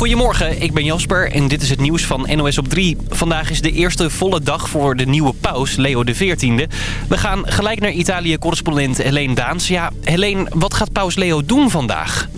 Goedemorgen, ik ben Jasper en dit is het nieuws van NOS op 3. Vandaag is de eerste volle dag voor de nieuwe paus, Leo XIV. We gaan gelijk naar Italië-correspondent Helene Daans. Ja, Helene, wat gaat paus Leo doen vandaag?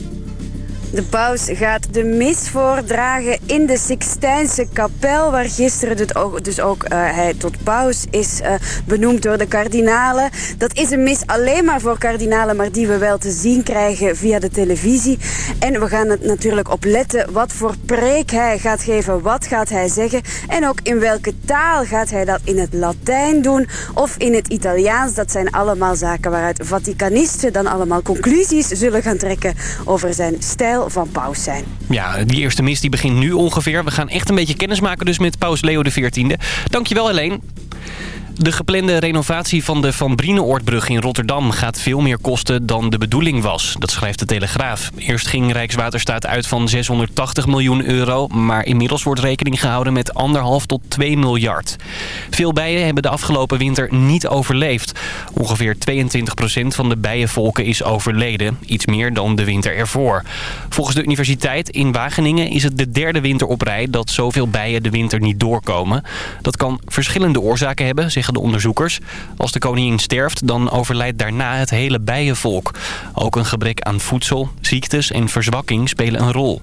De paus gaat de mis voordragen in de Sixtijnse kapel... waar gisteren dus ook uh, hij tot paus is uh, benoemd door de kardinalen. Dat is een mis alleen maar voor kardinalen... maar die we wel te zien krijgen via de televisie. En we gaan het natuurlijk op letten wat voor preek hij gaat geven. Wat gaat hij zeggen? En ook in welke taal gaat hij dat in het Latijn doen... of in het Italiaans? Dat zijn allemaal zaken waaruit Vaticanisten... dan allemaal conclusies zullen gaan trekken over zijn stijl van paus zijn. Ja, die eerste mis die begint nu ongeveer. We gaan echt een beetje kennis maken dus met paus Leo XIV. Dankjewel Helene. De geplande renovatie van de Van Brineoordbrug in Rotterdam gaat veel meer kosten dan de bedoeling was. Dat schrijft de Telegraaf. Eerst ging Rijkswaterstaat uit van 680 miljoen euro, maar inmiddels wordt rekening gehouden met anderhalf tot 2 miljard. Veel bijen hebben de afgelopen winter niet overleefd. Ongeveer 22% van de bijenvolken is overleden, iets meer dan de winter ervoor. Volgens de universiteit in Wageningen is het de derde winter op rij dat zoveel bijen de winter niet doorkomen. Dat kan verschillende oorzaken hebben, de onderzoekers. Als de koningin sterft, dan overlijdt daarna het hele bijenvolk. Ook een gebrek aan voedsel, ziektes en verzwakking spelen een rol.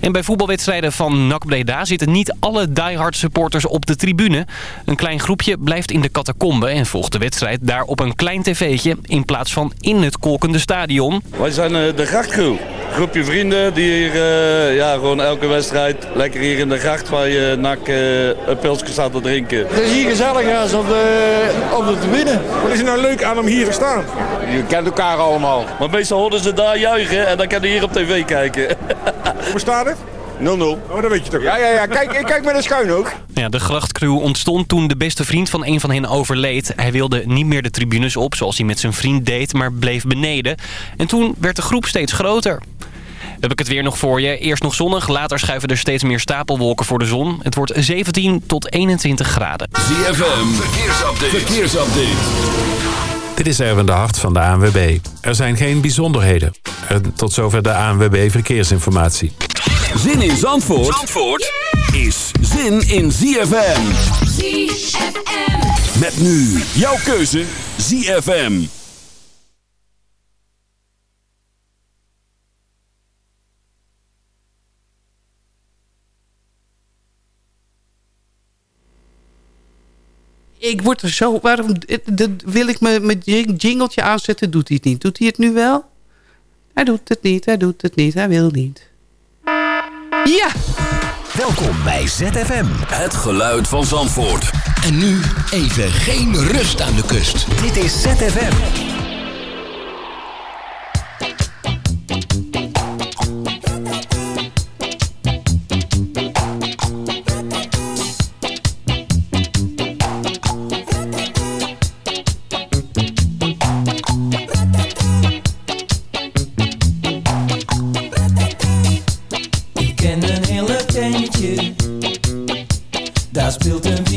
En bij voetbalwedstrijden van NAC Breda zitten niet alle diehard supporters op de tribune. Een klein groepje blijft in de catacombe en volgt de wedstrijd daar op een klein tv'tje... in plaats van in het kolkende stadion. Wij zijn uh, de grachtcrew. Groepje vrienden die hier uh, ja, gewoon elke wedstrijd lekker hier in de gracht waar je NAC uh, een pilsje staat te drinken. Het is hier gezellig als op de, op de tribune. Wat is er nou leuk aan om hier te staan? Je kent elkaar allemaal. Maar meestal horen ze daar juichen en dan kan je hier op tv kijken. Hoe staat het? 0-0. Oh, dat weet je toch? Ja, ja, ja. Kijk, ik kijk met een schuin ook. Ja, de grachtcrew ontstond toen de beste vriend van een van hen overleed. Hij wilde niet meer de tribunes op, zoals hij met zijn vriend deed, maar bleef beneden. En toen werd de groep steeds groter. Heb ik het weer nog voor je. Eerst nog zonnig, later schuiven er steeds meer stapelwolken voor de zon. Het wordt 17 tot 21 graden. ZFM, verkeersupdate. verkeersupdate. Dit is Erwin de Hart van de ANWB. Er zijn geen bijzonderheden. En tot zover de ANWB Verkeersinformatie. Zin in Zandvoort, Zandvoort is zin in ZFM. ZFM. Met nu jouw keuze ZFM. Ik word er zo... Waarom wil ik mijn jingletje aanzetten? Doet hij het niet? Doet hij het nu wel? Hij doet het niet, hij doet het niet, hij wil niet. Ja! Welkom bij ZFM. Het geluid van Zandvoort. En nu even geen rust aan de kust. Dit is ZFM. Alleen een film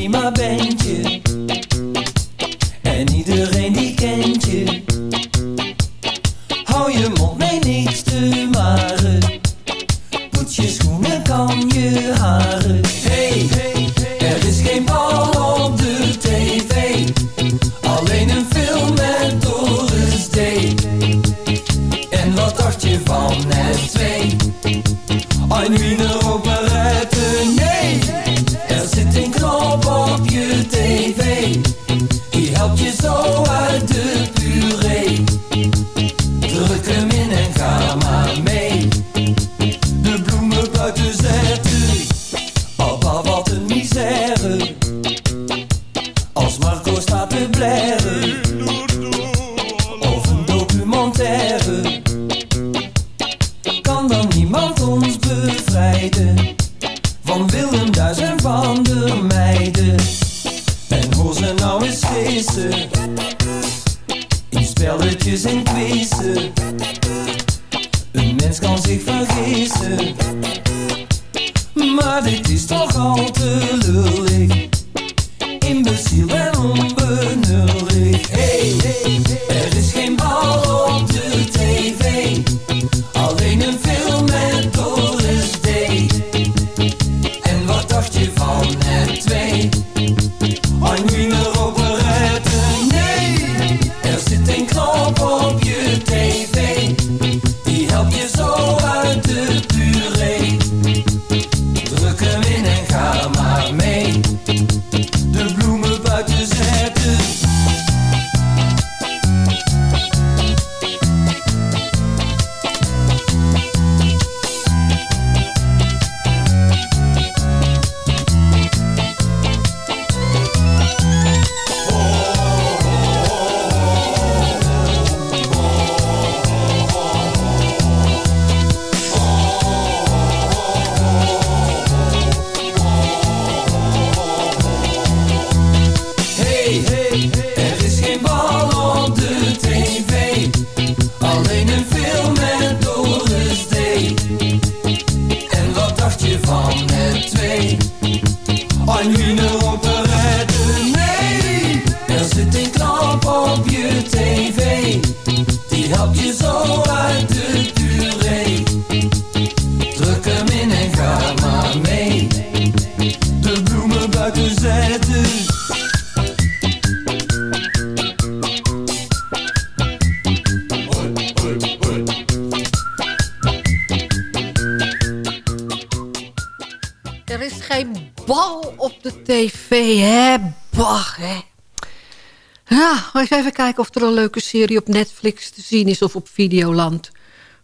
kijken of er een leuke serie op Netflix te zien is of op Videoland.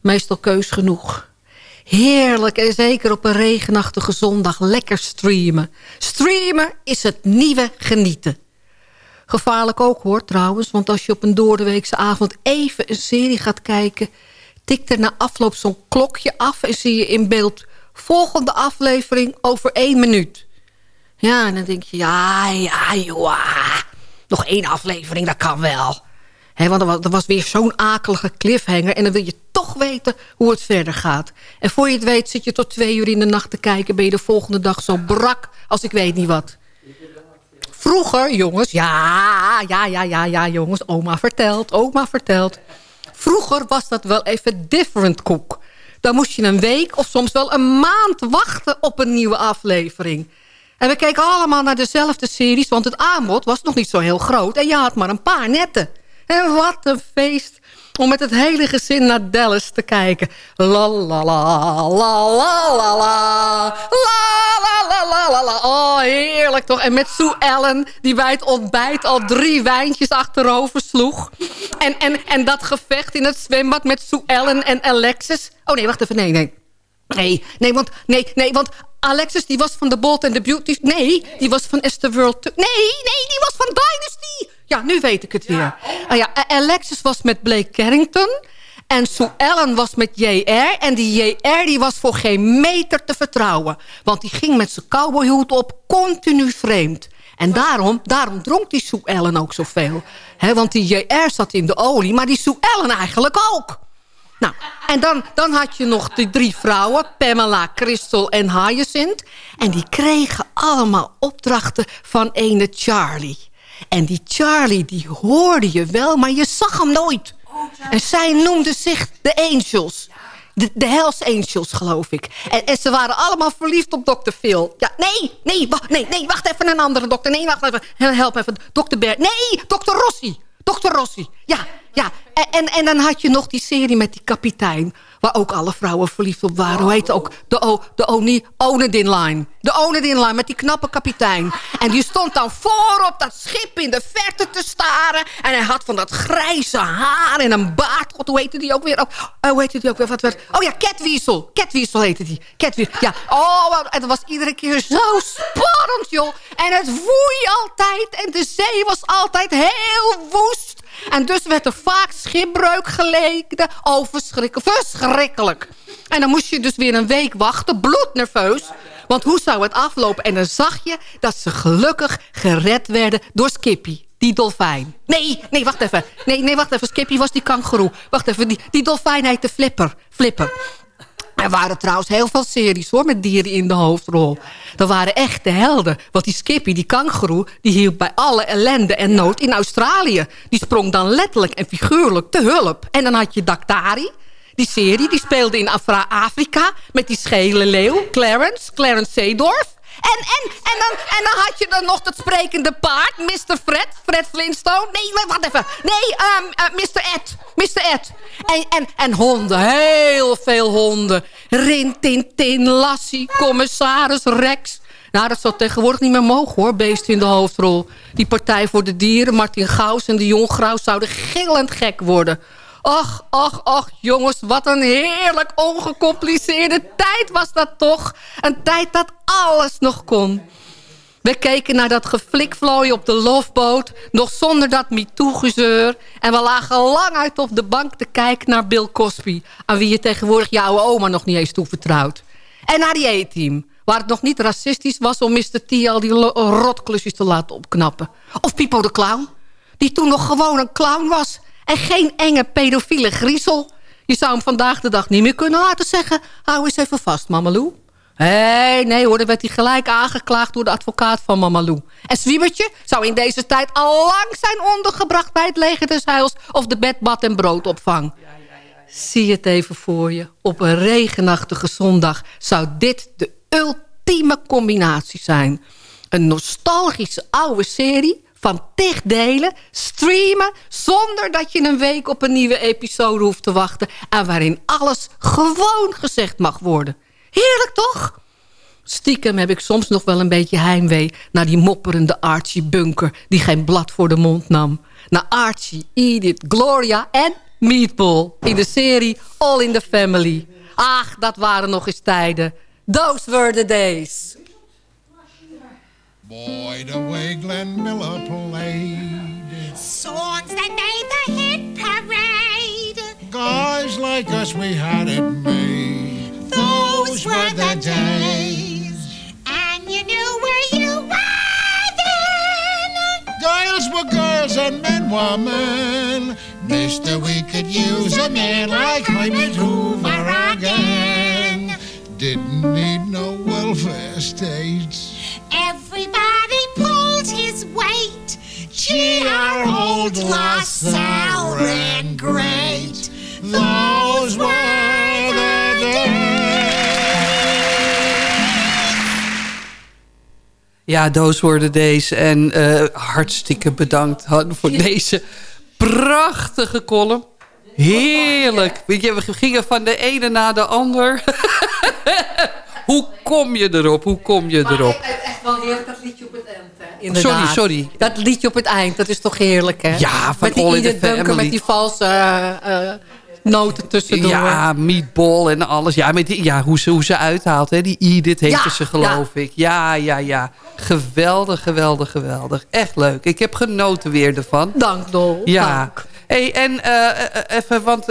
Meestal keus genoeg. Heerlijk en zeker op een regenachtige zondag lekker streamen. Streamen is het nieuwe genieten. Gevaarlijk ook hoor trouwens, want als je op een doordeweekse avond even een serie gaat kijken... tikt er na afloop zo'n klokje af en zie je in beeld... volgende aflevering over één minuut. Ja, en dan denk je, ja, ja, joh, nog één aflevering, dat kan wel. Want er was, er weer zo'n akelige cliffhanger... en dan wil je toch weten hoe het verder gaat. En voor je het weet zit je tot twee uur in de nacht te kijken... ben je de volgende dag zo brak als ik weet niet wat. Vroeger, jongens, ja, ja, ja, ja, ja, jongens, oma vertelt, oma vertelt. Vroeger was dat wel even different cook. Dan moest je een week of soms wel een maand wachten op een nieuwe aflevering. En we keken allemaal naar dezelfde series, want het aanbod was nog niet zo heel groot. En je had maar een paar netten. En wat een feest om met het hele gezin naar Dallas te kijken. La la la, la la la la, la la la la la. Oh, heerlijk toch. En met Sue Ellen, die bij het ontbijt al drie wijntjes achterover sloeg. En, en, en dat gevecht in het zwembad met Sue Ellen en Alexis. Oh nee, wacht even, nee, nee. Nee, nee, want, nee, nee, want Alexis die was van The Bold and the Beauty. Nee, die was van Esther World. Nee, nee, die was van Dynasty. Ja, nu weet ik het weer. Ah ja, Alexis was met Blake Carrington. En Sue Ellen was met JR. En die JR die was voor geen meter te vertrouwen. Want die ging met zijn cowboyhoed op continu vreemd. En daarom, daarom dronk die Sue Ellen ook zoveel. He, want die JR zat in de olie, maar die Sue Ellen eigenlijk ook. Nou, en dan, dan had je nog die drie vrouwen, Pamela, Crystal en Hyacinth. En die kregen allemaal opdrachten van ene Charlie. En die Charlie, die hoorde je wel, maar je zag hem nooit. En zij noemden zich de Angels. De, de Hells Angels, geloof ik. En, en, ze waren allemaal verliefd op Dr. Phil. Ja, nee, nee, wacht, nee, nee, wacht even, een andere dokter. Nee, wacht even, help even, Dr. Ber. Nee, Dr. Rossi. Dr. Rossi, ja, ja. En, en, dan had je nog die serie met die kapitein... waar ook alle vrouwen verliefd op waren. Hoe heet het ook? De, o, de Oni, Onedin Line. De Onedin Line met die knappe kapitein. En die stond dan voorop dat schip in de verte te staren. En hij had van dat grijze haar en een baard. God, hoe heette die ook weer? Oh, hoe heette die ook weer? Wat werd? Oh ja, Catwiesel. Catwiesel heette die. Catwiesel, ja. Oh, dat was iedere keer zo spannend, joh. En het woei altijd. En de zee was altijd heel. En dus werd er vaak schipbreuk geleden. Oh, verschrikkelijk. Verschrikkelijk. En dan moest je dus weer een week wachten, bloednerveus. Want hoe zou het aflopen? En dan zag je dat ze gelukkig gered werden door Skippy. Die dolfijn. Nee, nee, wacht even. Nee, nee, wacht even. Skippy was die kangeroe. Wacht even, die, die dolfijn heette Flipper. Flipper. Er waren trouwens heel veel series hoor, met dieren in de hoofdrol. Dat waren echte helden. Want die Skippy, die kangeroe, die hielp bij alle ellende en nood in Australië. Die sprong dan letterlijk en figuurlijk te hulp. En dan had je Daktari, die serie, die speelde in Afrika... met die schele leeuw, Clarence, Clarence Seedorf. En, en, en, dan, en dan had je dan nog dat sprekende paard, Mr. Fred, Fred Flintstone. Nee, wacht even. Nee, um, uh, Mr. Ed, Mr. Ed. En, en, en honden, heel veel honden. Rin, Tin, Lassie, commissaris Rex. Nou, dat zou tegenwoordig niet meer mogen hoor, beest in de hoofdrol. Die Partij voor de Dieren, Martin Gaus en de Jong Graus zouden gillend gek worden. Ach, ach, ach, jongens, wat een heerlijk ongecompliceerde tijd was dat toch. Een tijd dat alles nog kon. We keken naar dat geflikvlooien op de lofboot, nog zonder dat MeToo-gezeur. En we lagen lang uit op de bank te kijken naar Bill Cosby... aan wie je tegenwoordig jouw oma nog niet eens toevertrouwt. En naar die E-team, waar het nog niet racistisch was... om Mr. T al die rotklusjes te laten opknappen. Of Pipo de Clown, die toen nog gewoon een clown was... En geen enge pedofiele griezel. Je zou hem vandaag de dag niet meer kunnen laten zeggen... hou eens even vast, Mamalou. Hé, nee hoor, dan werd hij gelijk aangeklaagd door de advocaat van Mamalou. En Zwiebertje zou in deze tijd al lang zijn ondergebracht... bij het leger des heils of de bed, bad en broodopvang. Zie het even voor je. Op een regenachtige zondag zou dit de ultieme combinatie zijn. Een nostalgische oude serie van tig delen, streamen... zonder dat je een week op een nieuwe episode hoeft te wachten... en waarin alles gewoon gezegd mag worden. Heerlijk toch? Stiekem heb ik soms nog wel een beetje heimwee... naar die mopperende Archie Bunker... die geen blad voor de mond nam. Naar Archie, Edith, Gloria en Meatball... in de serie All in the Family. Ach, dat waren nog eens tijden. Those were the days. Boy, the way Glenn Miller played. Songs that made the hit parade. Guys like us, we had it made. Those were the days. And you knew where you were then. Girls were girls and men were men. Mister, we could use a man like Herbert Hoover again. Didn't need no welfare states. Everybody pulled his weight. Our old LaSalle ran great. Those were the Ja, those were the days. En eh, hartstikke bedankt Han, voor deze prachtige column. Heerlijk. Weet je, we gingen van de ene naar de ander. Hoe kom je erop? Hoe kom je erop? Echt wel heerlijk dat liedje op het eind, hè? Inderdaad. Sorry, sorry. Dat liedje op het eind, dat is toch heerlijk, hè? Ja, van Met die All in met die valse eh, eh, noten tussendoor. Ja, meatball en alles. Ja, met die, ja hoe, ze, hoe ze uithaalt. Hè? Die Edith heette Ja, ze, geloof ik. Ja, ja, ja. Geweldig, geweldig, geweldig. Echt leuk. Ik heb genoten weer ervan. Dank, Dol. Ja. Dank. hey, en eh, even, want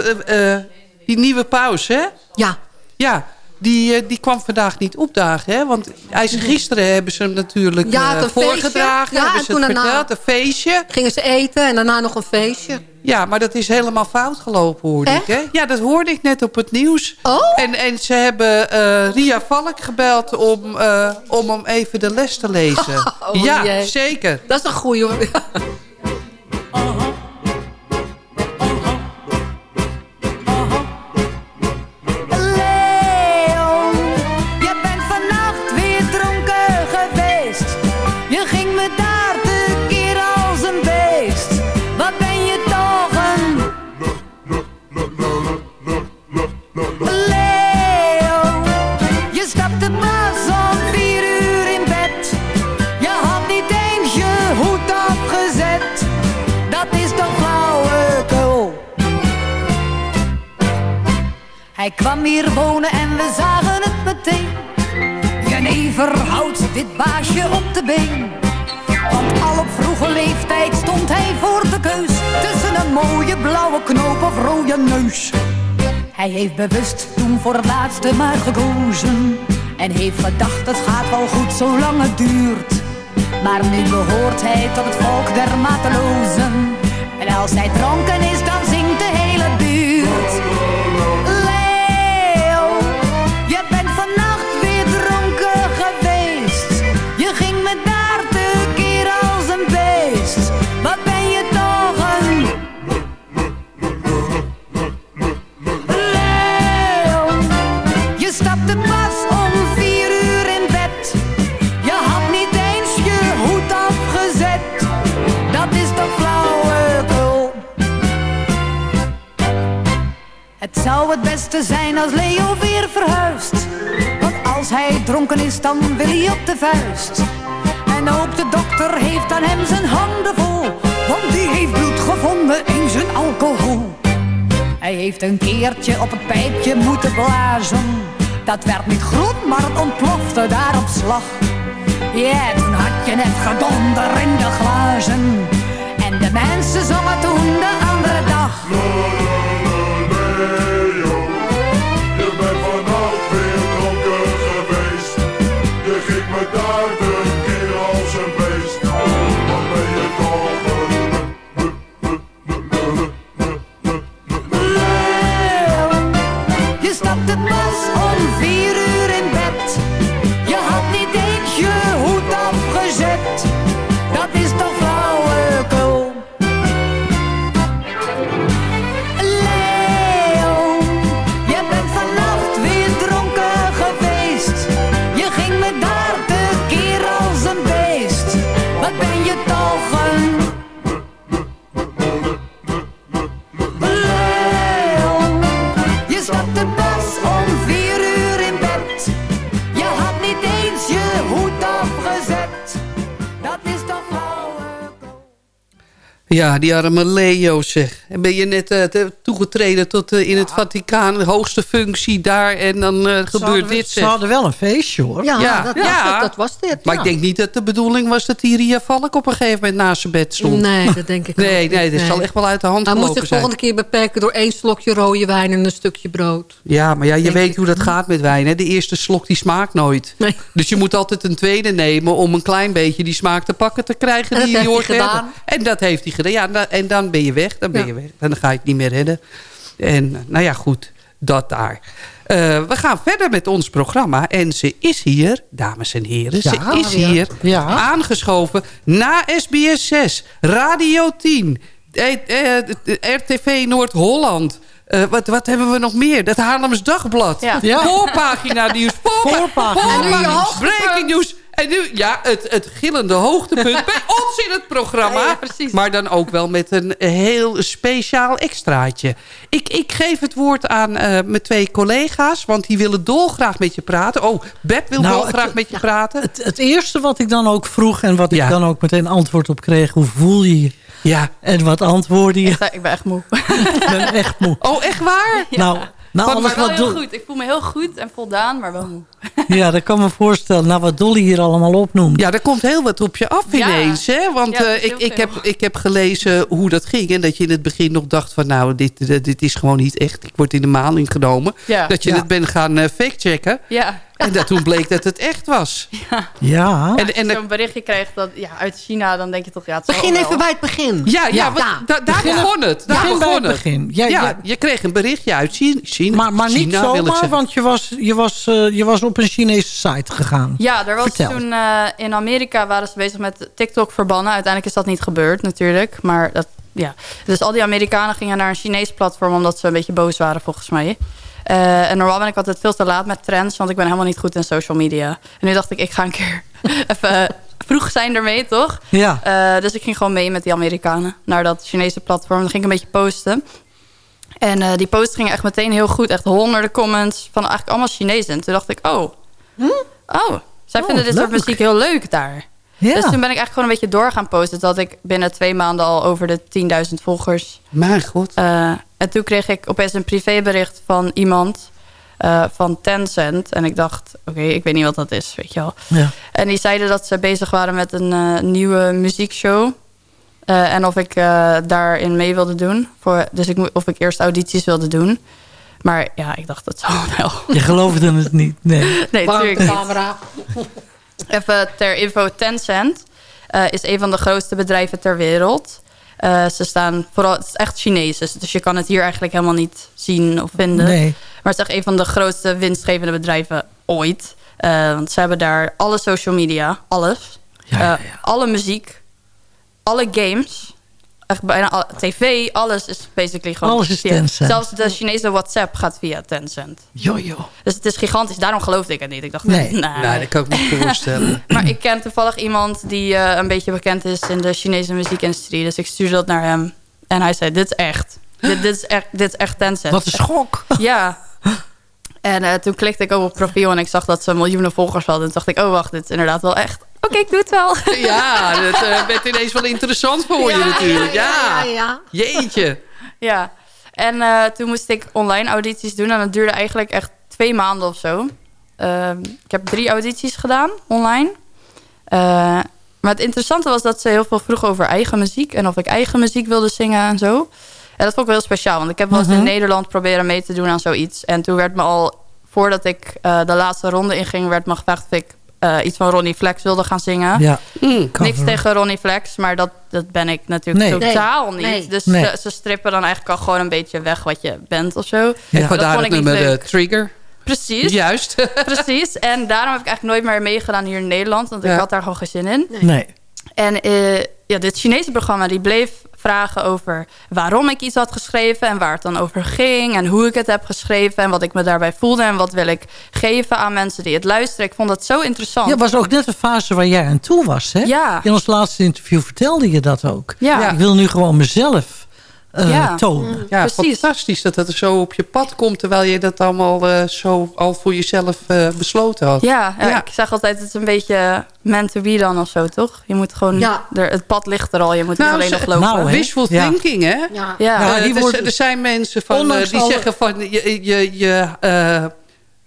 die nieuwe paus, hè? Ja. Ja, die, eh, die kwam vandaag niet opdagen, hè? Want hij is, gisteren hebben ze hem natuurlijk Ja, eh, voorgedragen. Ja, hebben en ze toen het daarna- verteld, een feestje. Gingen ze eten en daarna nog een feestje. Ja, maar dat is helemaal fout gelopen, hoorde ik. Hè? Ja, dat hoorde ik net op het nieuws. Oh? En, en ze hebben eh, Ria Valk gebeld om, eh, om hem even de les te lezen. Oh, ja, jee. zeker. Dat is een goeie hoor. Hij kwam hier wonen en we zagen het meteen. Jenever houdt dit baasje op de been. Want al op vroege leeftijd stond hij voor de keus. Tussen een mooie blauwe knoop of rode neus. Hij heeft bewust toen voor het laatste maar gekozen. En heeft gedacht het gaat wel goed zolang het duurt. Maar nu behoort hij tot het volk der matelozen. En als hij dronken is dan Het zou het beste zijn als Leo weer verhuist. Want als hij dronken is, dan wil hij op de vuist. En ook de dokter heeft aan hem zijn handen vol. Want die heeft bloed gevonden in zijn alcohol. Hij heeft een keertje op het pijpje moeten blazen. Dat werd niet groen, maar het ontplofte daar op slag. Ja, toen had je net gedonder in de glazen. En de mensen zongen toen de andere dag. Ja, die arme Leo zeg. En ben je net eh, toegetreden tot eh, in het Vaticaan, de hoogste functie daar. En dan eh, gebeurt dit ze hadden wel een feestje hoor. Ja, dat, was dat was dit. Maar ja. ik denk niet dat de bedoeling was dat die Ria Valk op een gegeven moment naast zijn bed stond. Nee, dat denk ik Nee, ook nee, niet. dat zal echt wel uit de hand Hij moet gelopen zich zijn. volgende keer beperken door één slokje rode wijn en een stukje brood. Ja, maar ja, je weet hoe dat gaat met wijn. Hè? De eerste slok die smaakt nooit. Dus je moet altijd een tweede nemen om een klein beetje die smaak te pakken te krijgen. En dat die je heeft hoort hij gedaan. hebben. En dat heeft hij gedaan. Ja, en dan ben je weg. Dan ben je weg. Dan ga je het niet meer redden. En eh, nou ja, goed. Dat daar. Eh, we gaan verder met ons programma. En ze is hier, dames en heren. Ja, ze is ja. hier Ja. aangeschoven na SBS 6, Radio 10, eh, eh, RTV Noord-Holland. Eh, wat, wat hebben we nog meer? Dat Haarlems Dagblad. Ja. Ja. Voorpagina nieuws. Voorpa Voorpagina voorpagina nieuws. Breaking nieuws. En nu, ja, het, het gillende hoogtepunt bij ons in het programma. maar dan ook wel met een heel speciaal extraatje. Ik, ik geef het woord aan eh, mijn twee collega's. Want die willen dolgraag met je praten. Oh, Beb wil Nou, dolgraag het- met je praten. Het, het eerste wat ik dan ook vroeg en wat ik dan ook meteen antwoord op kreeg. Hoe voel je je? Ja. En wat antwoordde je? Ik ben echt moe. ik ben echt moe. Oh, echt waar? Nou, nou maar wel wat heel goed. Ik voel me heel goed en voldaan, maar wel moe. Ja, dat kan me voorstellen. Nou, wat Dolly hier allemaal opnoemt. Ja, er komt heel wat op je af Ja. ineens. Hè? Want Ja, eh, ik, ik, heb, ik heb gelezen hoe dat ging. En dat je in het begin nog dacht van... nou, dit, dit, is gewoon niet echt. Ik word in de maan ingenomen. Ja. Dat je Ja. het bent gaan eh fact-checken. Ja. En dat toen bleek dat het echt was. Ja. En, Als en je zo'n berichtje krijgt dat, ja, uit China, dan denk je toch, ja, het zal Begin wel. even bij het begin. Ja, ja, da- daar begon het. Daar begin begon het het. begin. Ja, Ja, ja. je kreeg een berichtje uit China. China Maar, maar niet China, zomaar, want je was, je, was, eh, je was op een Chinese site gegaan. Ja, er was Vertel. toen eh, in Amerika waren ze bezig met TikTok verbannen. Uiteindelijk is dat niet gebeurd natuurlijk. Maar dat, ja. Dus al die Amerikanen gingen naar een Chinees platform omdat ze een beetje boos waren volgens mij. Eh, en normaal ben ik altijd veel te laat met trends, want ik ben helemaal niet goed in social media. En nu dacht ik, ik ga een keer even vroeg zijn ermee, toch? Ja. Eh, dus ik ging gewoon mee met die Amerikanen naar dat Chinese platform. Dan ging ik een beetje posten. En eh, die post ging echt meteen heel goed. Echt honderden comments van eigenlijk allemaal Chinezen. En toen dacht ik, oh, oh zij Oh, vinden dit soort muziek heel leuk daar. Ja. Dus toen ben ik eigenlijk gewoon een beetje door gaan posten. Dat ik binnen twee maanden al over de 10.000 volgers. Mijn god. Eh, en toen kreeg ik opeens een privébericht van iemand eh, van Tencent. En ik dacht, oké, ik weet niet wat dat is, weet je wel. Ja. En die zeiden dat ze bezig waren met een eh, nieuwe muziekshow. Eh, en of ik eh, daarin mee wilde doen. Voor, dus ik, of ik eerst audities wilde doen. Maar ja, ik dacht, dat zal wel. Je geloofde het niet. Nee. Nee, natuurlijk camera. Even ter info, Tencent eh, is een van de grootste bedrijven ter wereld. Eh, ze staan vooral, het is echt Chinees, dus, dus je kan het hier eigenlijk helemaal niet zien of vinden. Nee. Maar het is echt een van de grootste winstgevende bedrijven ooit. Eh, want ze hebben daar alle social media, alles. Alle muziek, alle games. Echt bijna tv, alles is basically gewoon... Alles is Tencent. Zelfs de Chinese WhatsApp gaat via Tencent. Jo, joh. Dus het is gigantisch. Daarom geloofde ik het niet. Ik dacht, Nee. nee. Nee, dat kan ik me voorstellen. Maar ik ken toevallig iemand die eh, een beetje bekend is in de Chinese muziekindustrie. Dus ik stuurde dat naar hem. En hij zei, dit is echt. Dit, dit, is, echt dit is echt Tencent. Wat een schok. Ja. En eh, toen klikte ik ook op profiel en ik zag dat ze miljoenen volgers hadden. En toen dacht ik, oh wacht, dit is inderdaad wel echt. Oké, ik doe het wel. Ja, dat eh, werd ineens wel interessant voor je natuurlijk. Ja, ja. jeetje. Ja. En eh, toen moest ik online audities doen. En dat duurde eigenlijk echt twee maanden of zo. Ehm, ik heb drie audities gedaan online. Eh, maar het interessante was dat ze heel veel vroegen over eigen muziek. En of ik eigen muziek wilde zingen en zo. En dat vond ik wel heel speciaal. Want ik heb wel eens in Mhm. Nederland proberen mee te doen aan zoiets. En toen werd me al, voordat ik de laatste ronde inging... werd me gevraagd of ik eh, iets van Ronnie Flex wilde gaan zingen. Ja. Niks Cover. tegen Ronnie Flex, maar dat, dat ben ik natuurlijk Nee. totaal Nee, niet. nee. Dus Nee. Ze, ze strippen dan eigenlijk al gewoon een beetje weg wat je bent of zo. En Dat vandaar vond het ik niet nummer leuk. eh, Trigger. Precies. Juist. Precies. En daarom heb ik eigenlijk nooit meer meegedaan hier in Nederland. Want ik Ja. had daar gewoon geen zin in. Nee. En eh, ja, dit Chinese programma die bleef vragen over waarom ik iets had geschreven... en waar het dan over ging en hoe ik het heb geschreven... en wat ik me daarbij voelde en wat wil ik geven aan mensen die het luisteren. Ik vond dat zo interessant. Ja, was ook net een fase waar jij aan toe was, hè? Ja. In ons laatste interview vertelde je dat ook. Ja. Ik wil nu gewoon mezelf eh, Ja. tonen. Ja, fantastisch dat het er zo op je pad komt... terwijl je dat allemaal eh, zo al voor jezelf eh, besloten had. Ja, ja, ik zeg altijd, het is een beetje meant to be dan of zo, toch? Je moet gewoon, er, het pad ligt er al, je moet er alleen nog lopen. nou, wishful Ja. thinking, hè? Ja. Ja, Ja, die er, worden- er zijn mensen van, die zeggen van... Je, je, je,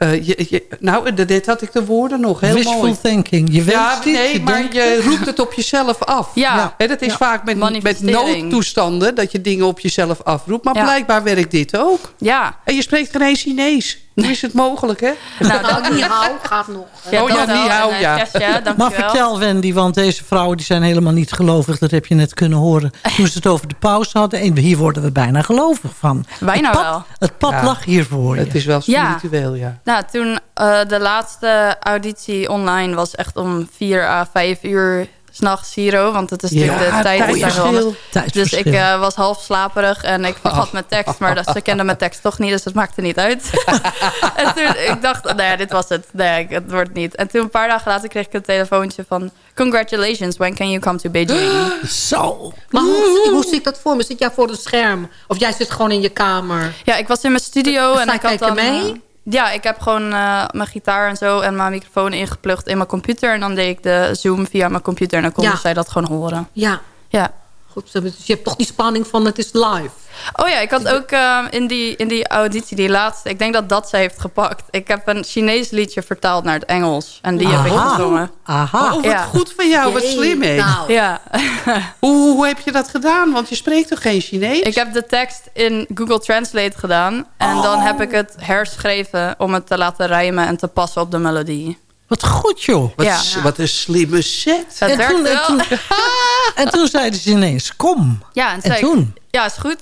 eh, eh, je, je- nou, dit had ik de woorden nog. Heel Wishful mooi. thinking. Je wenst ja, nee, je maar je roept het op jezelf af. Ja. Hè, dat is Ja. vaak met, met noodtoestanden... dat je dingen op jezelf afroept. Maar Ja. blijkbaar werkt dit ook. Ja. En je spreekt geen eens Chinees. Hoe is het mogelijk, hè? Nou, Nou, niet hou, gaat nog. Ja, Oh ja, niet hou, eh, ja. Kesja, Maar vertel Wendy, want deze vrouwen die zijn helemaal niet gelovig. Dat heb je net kunnen horen. Toen ze het over de pauze hadden. En hier worden we bijna gelovig van. Bijna het pad, wel. Het pad Ja. lag hier voor je. Het is wel spiritueel, ja. Nou, toen eh, de laatste auditie online was echt om 4 à 5 uur s'nachts Hiro. Want het is natuurlijk Ja, de tijd is daar tijdverschil. heel anders. Dus ik eh, was half slaperig en ik vergat mijn tekst. Maar dat- ze kenden mijn tekst toch niet, dus het maakte niet uit. en toen, ik dacht, nou ja, dit was het. Nee, het wordt niet. En toen een paar dagen later kreeg ik een telefoontje van... Congratulations, when can you come to Beijing? Zo. Maar hoe, hoe zie ik dat voor me? Zit jij voor het scherm? Of jij zit gewoon in je kamer? Ja, ik was in mijn studio en Zij ik had kijken dan... mee? Ja, ik heb gewoon eh, mijn gitaar en zo en mijn microfoon ingeplucht in mijn computer. En dan deed ik de Zoom via mijn computer en dan konden Ja. zij dat gewoon horen. Ja. Ja. Goed, dus je hebt toch die spanning van het is live. Oh ja, ik had ook eh, in, die, in die auditie, die laatste... Ik denk dat dat zij heeft gepakt. Ik heb een Chinees liedje vertaald naar het Engels. En die heb ik gezongen. Aha. Oh, wat Ja. goed van jou, wat slim, hè? nou. Ja. Hoe, hoe heb je dat gedaan? Want je spreekt toch geen Chinees? Ik heb de tekst in Google Translate gedaan. En dan heb ik het herschreven om het te laten rijmen en te passen op de melodie. Wat goed, joh. Wat, Ja. wat een slimme set. En werkt toen, en, toen, en toen zeiden ze ineens, kom. Ja, en, En zei ik, toen? ja, is goed.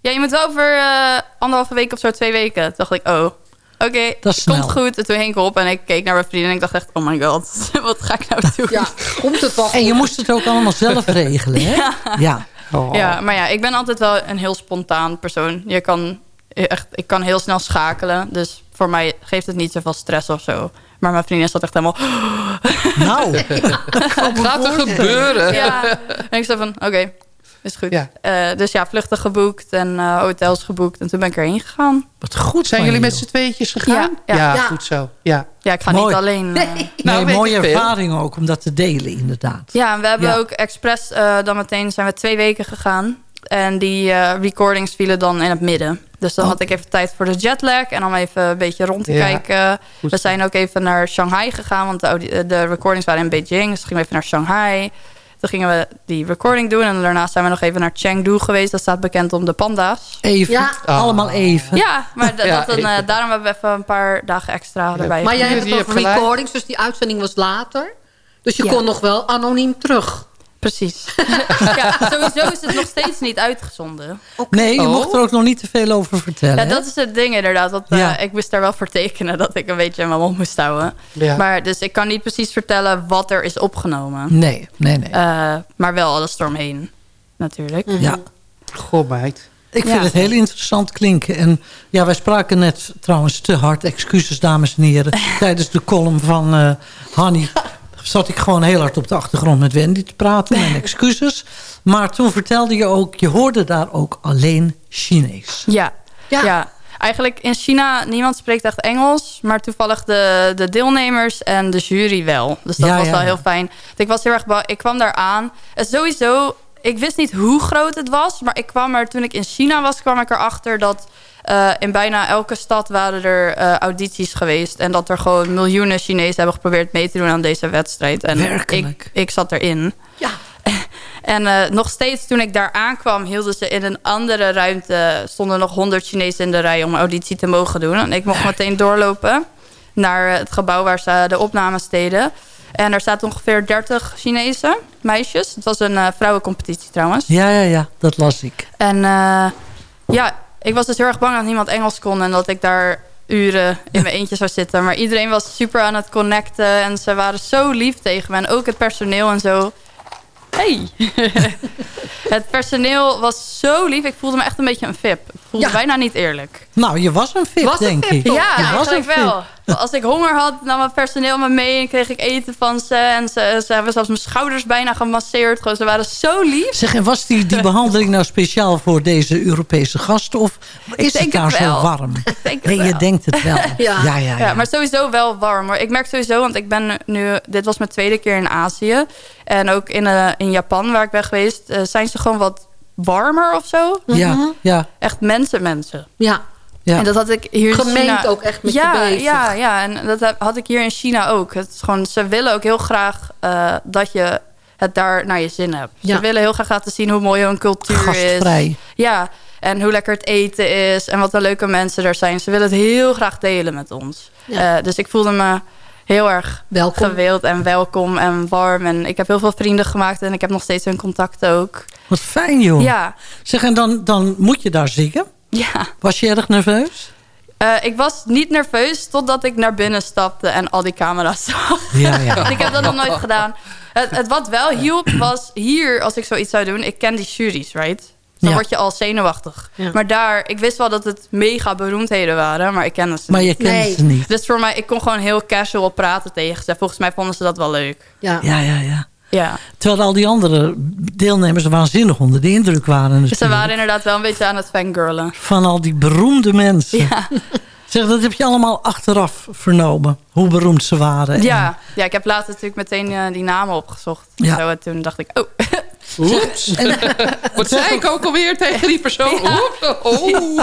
Ja, je moet wel over eh, anderhalve week of zo, twee weken. Toen dacht ik, oh, oké, Dat is komt goed. En toen hing ik op en ik keek naar mijn vrienden en ik dacht echt, oh my god, wat ga ik nou doen? Ja, komt het wel En je moest het ook allemaal zelf regelen, hè? Ja. Oh. Ja, maar ja, ik ben altijd wel een heel spontaan persoon. Je kan echt, ik kan heel snel schakelen. Dus voor mij geeft het niet zoveel stress of zo. Maar mijn vriendin zat echt helemaal... Nou, Wat gaat er gebeuren? Ja. En ik zei van, oké, is goed. Ja. Eh, dus ja, vluchten geboekt en eh, hotels geboekt. En toen ben ik erheen gegaan. wat goed Zijn jullie met z'n tweetjes gegaan? Ja, ja. Ja. goed zo. Ja. Ja, ik ga Mooi. niet alleen... eh, joh. Nou, Nee, mooie veel. ervaring ook om dat te delen, inderdaad. Ja, en we hebben Ja. ook expres eh, dan meteen zijn we twee weken gegaan. En die eh, recordings vielen dan in het midden. Dus dan Oh. had ik even tijd voor de jetlag en om even een beetje rond te Ja, kijken. goed We zijn ook even naar Shanghai gegaan, want de, eh, de recordings waren in Beijing. Dus gingen we even naar Shanghai. Toen gingen we die recording doen. En daarna zijn we nog even naar Chengdu geweest. Dat staat bekend om de panda's. Even, Ja. allemaal even. Ja, maar da- Ja, dat dan, eh, daarom hebben we even een paar dagen extra erbij. Maar jij Je- hebt het over recordings, dus die uitzending was later. Dus je Ja. kon nog wel anoniem terug. Precies. ja, sowieso is het nog steeds niet uitgezonden. Nee, je Oh. mocht er ook nog niet te veel over vertellen. Ja, hè? dat is het ding inderdaad. Want, eh. Ik moest daar wel voor tekenen dat ik een beetje in mijn mond moest houden. Ja. Maar, dus ik kan niet precies vertellen wat er is opgenomen. Nee, nee, nee. Eh, maar wel alles eromheen, natuurlijk. Ja. Goh, meid. Ik vind Ja. het heel interessant klinken. En ja, wij spraken net trouwens te hard. Excuses, dames en heren. Tijdens de column van eh Hanny zat ik gewoon heel hard op de achtergrond met Wendy te praten. Mijn excuses. Maar toen vertelde je ook, je hoorde daar ook alleen Chinees. Ja. Ja. Ja. Eigenlijk in China, niemand spreekt echt Engels. Maar toevallig de, de deelnemers en de jury wel. Dus dat Ja, was ja, wel heel fijn. Ik was heel erg bang. Ik kwam daar aan. En sowieso, ik wist niet hoe groot het was. Maar ik kwam er, toen ik in China was, kwam ik erachter dat... eh, in bijna elke stad waren er eh, audities geweest. En dat er gewoon miljoenen Chinezen hebben geprobeerd mee te doen aan deze wedstrijd. En Werkelijk? Ik, ik zat erin. Ja. En eh, nog steeds toen ik daar aankwam, hielden ze in een andere ruimte... stonden nog honderd Chinezen in de rij om een auditie te mogen doen. En ik mocht meteen doorlopen naar het gebouw waar ze de opnames deden. En er zaten ongeveer 30 Chinese meisjes. Het was een eh, vrouwencompetitie trouwens. Ja, ja, ja, dat las ik. En eh, ja, ik was dus heel erg bang dat niemand Engels kon... en dat ik daar uren in mijn eentje zou zitten. Maar iedereen was super aan het connecten... en ze waren zo lief tegen me. En ook het personeel en zo. Hey! het personeel was zo lief. Ik voelde me echt een beetje een VIP. Ik voelde Ja. bijna niet eerlijk. Nou, je was een Was een denk ik. Ja, je was een wel. Als ik honger had, nam mijn personeel me mee en kreeg ik eten van ze. En ze, ze hebben zelfs mijn schouders bijna gemasseerd. Gewoon, ze waren zo lief. Zeg, en was die, die behandeling nou speciaal voor deze Europese gasten? Of is het denk daar het zo wel. warm? denk het Nee, je wel. denkt het wel. Ja. ja, ja. ja. maar sowieso wel warm hoor. Ik merk sowieso, want ik ben nu... Dit was mijn tweede keer in Azië. En ook in, eh, in Japan, waar ik ben geweest... eh, zijn ze gewoon wat warmer of zo. Ja, ja. Echt mensen, mensen. Ja. Ja. En dat had ik hier in China... ook echt met ja, je bezig. Ja, ja, en dat had ik hier in China ook. Het is gewoon, ze willen ook heel graag eh, dat je het daar naar je zin hebt. Ja. Ze willen heel graag laten zien hoe mooi hun cultuur Gastvrij. is. Ja, en hoe lekker het eten is. En wat de leuke mensen er zijn. Ze willen het heel graag delen met ons. Ja. Eh, dus ik voelde me heel erg Welkom. gewild en welkom en warm. En ik heb heel veel vrienden gemaakt. En ik heb nog steeds hun contact ook. Wat fijn, joh. Ja. Zeg, en dan, dan moet je daar zingen? Ja. Was je erg nerveus? Eh, ik was niet nerveus totdat ik naar binnen stapte en al die camera's zag. Ja, ja. Want ik heb dat nog nooit gedaan. Het, het wat wel hielp was hier, als ik zoiets zou doen... ik ken die juries, right? Dan Ja. word je al zenuwachtig. Ja. Maar daar, ik wist wel dat het mega beroemdheden waren... maar ik kende ze Maar niet. je kent Nee. ze niet. Dus voor mij, ik kon gewoon heel casual praten tegen ze. Volgens mij vonden ze dat wel leuk. Ja. Ja, ja, ja. Ja. Terwijl al die andere deelnemers waanzinnig onder de indruk waren. Dus ze waren inderdaad wel een beetje aan het fangirlen. Van al die beroemde mensen. Ja. Zeg, dat heb je allemaal achteraf vernomen. Hoe beroemd ze waren. Ja. ja, ik heb later natuurlijk meteen eh, die namen opgezocht. Ja. Zo, en toen dacht ik, oh, Oeps. Wat zei ik ook alweer tegen die persoon? Oeps. Oh.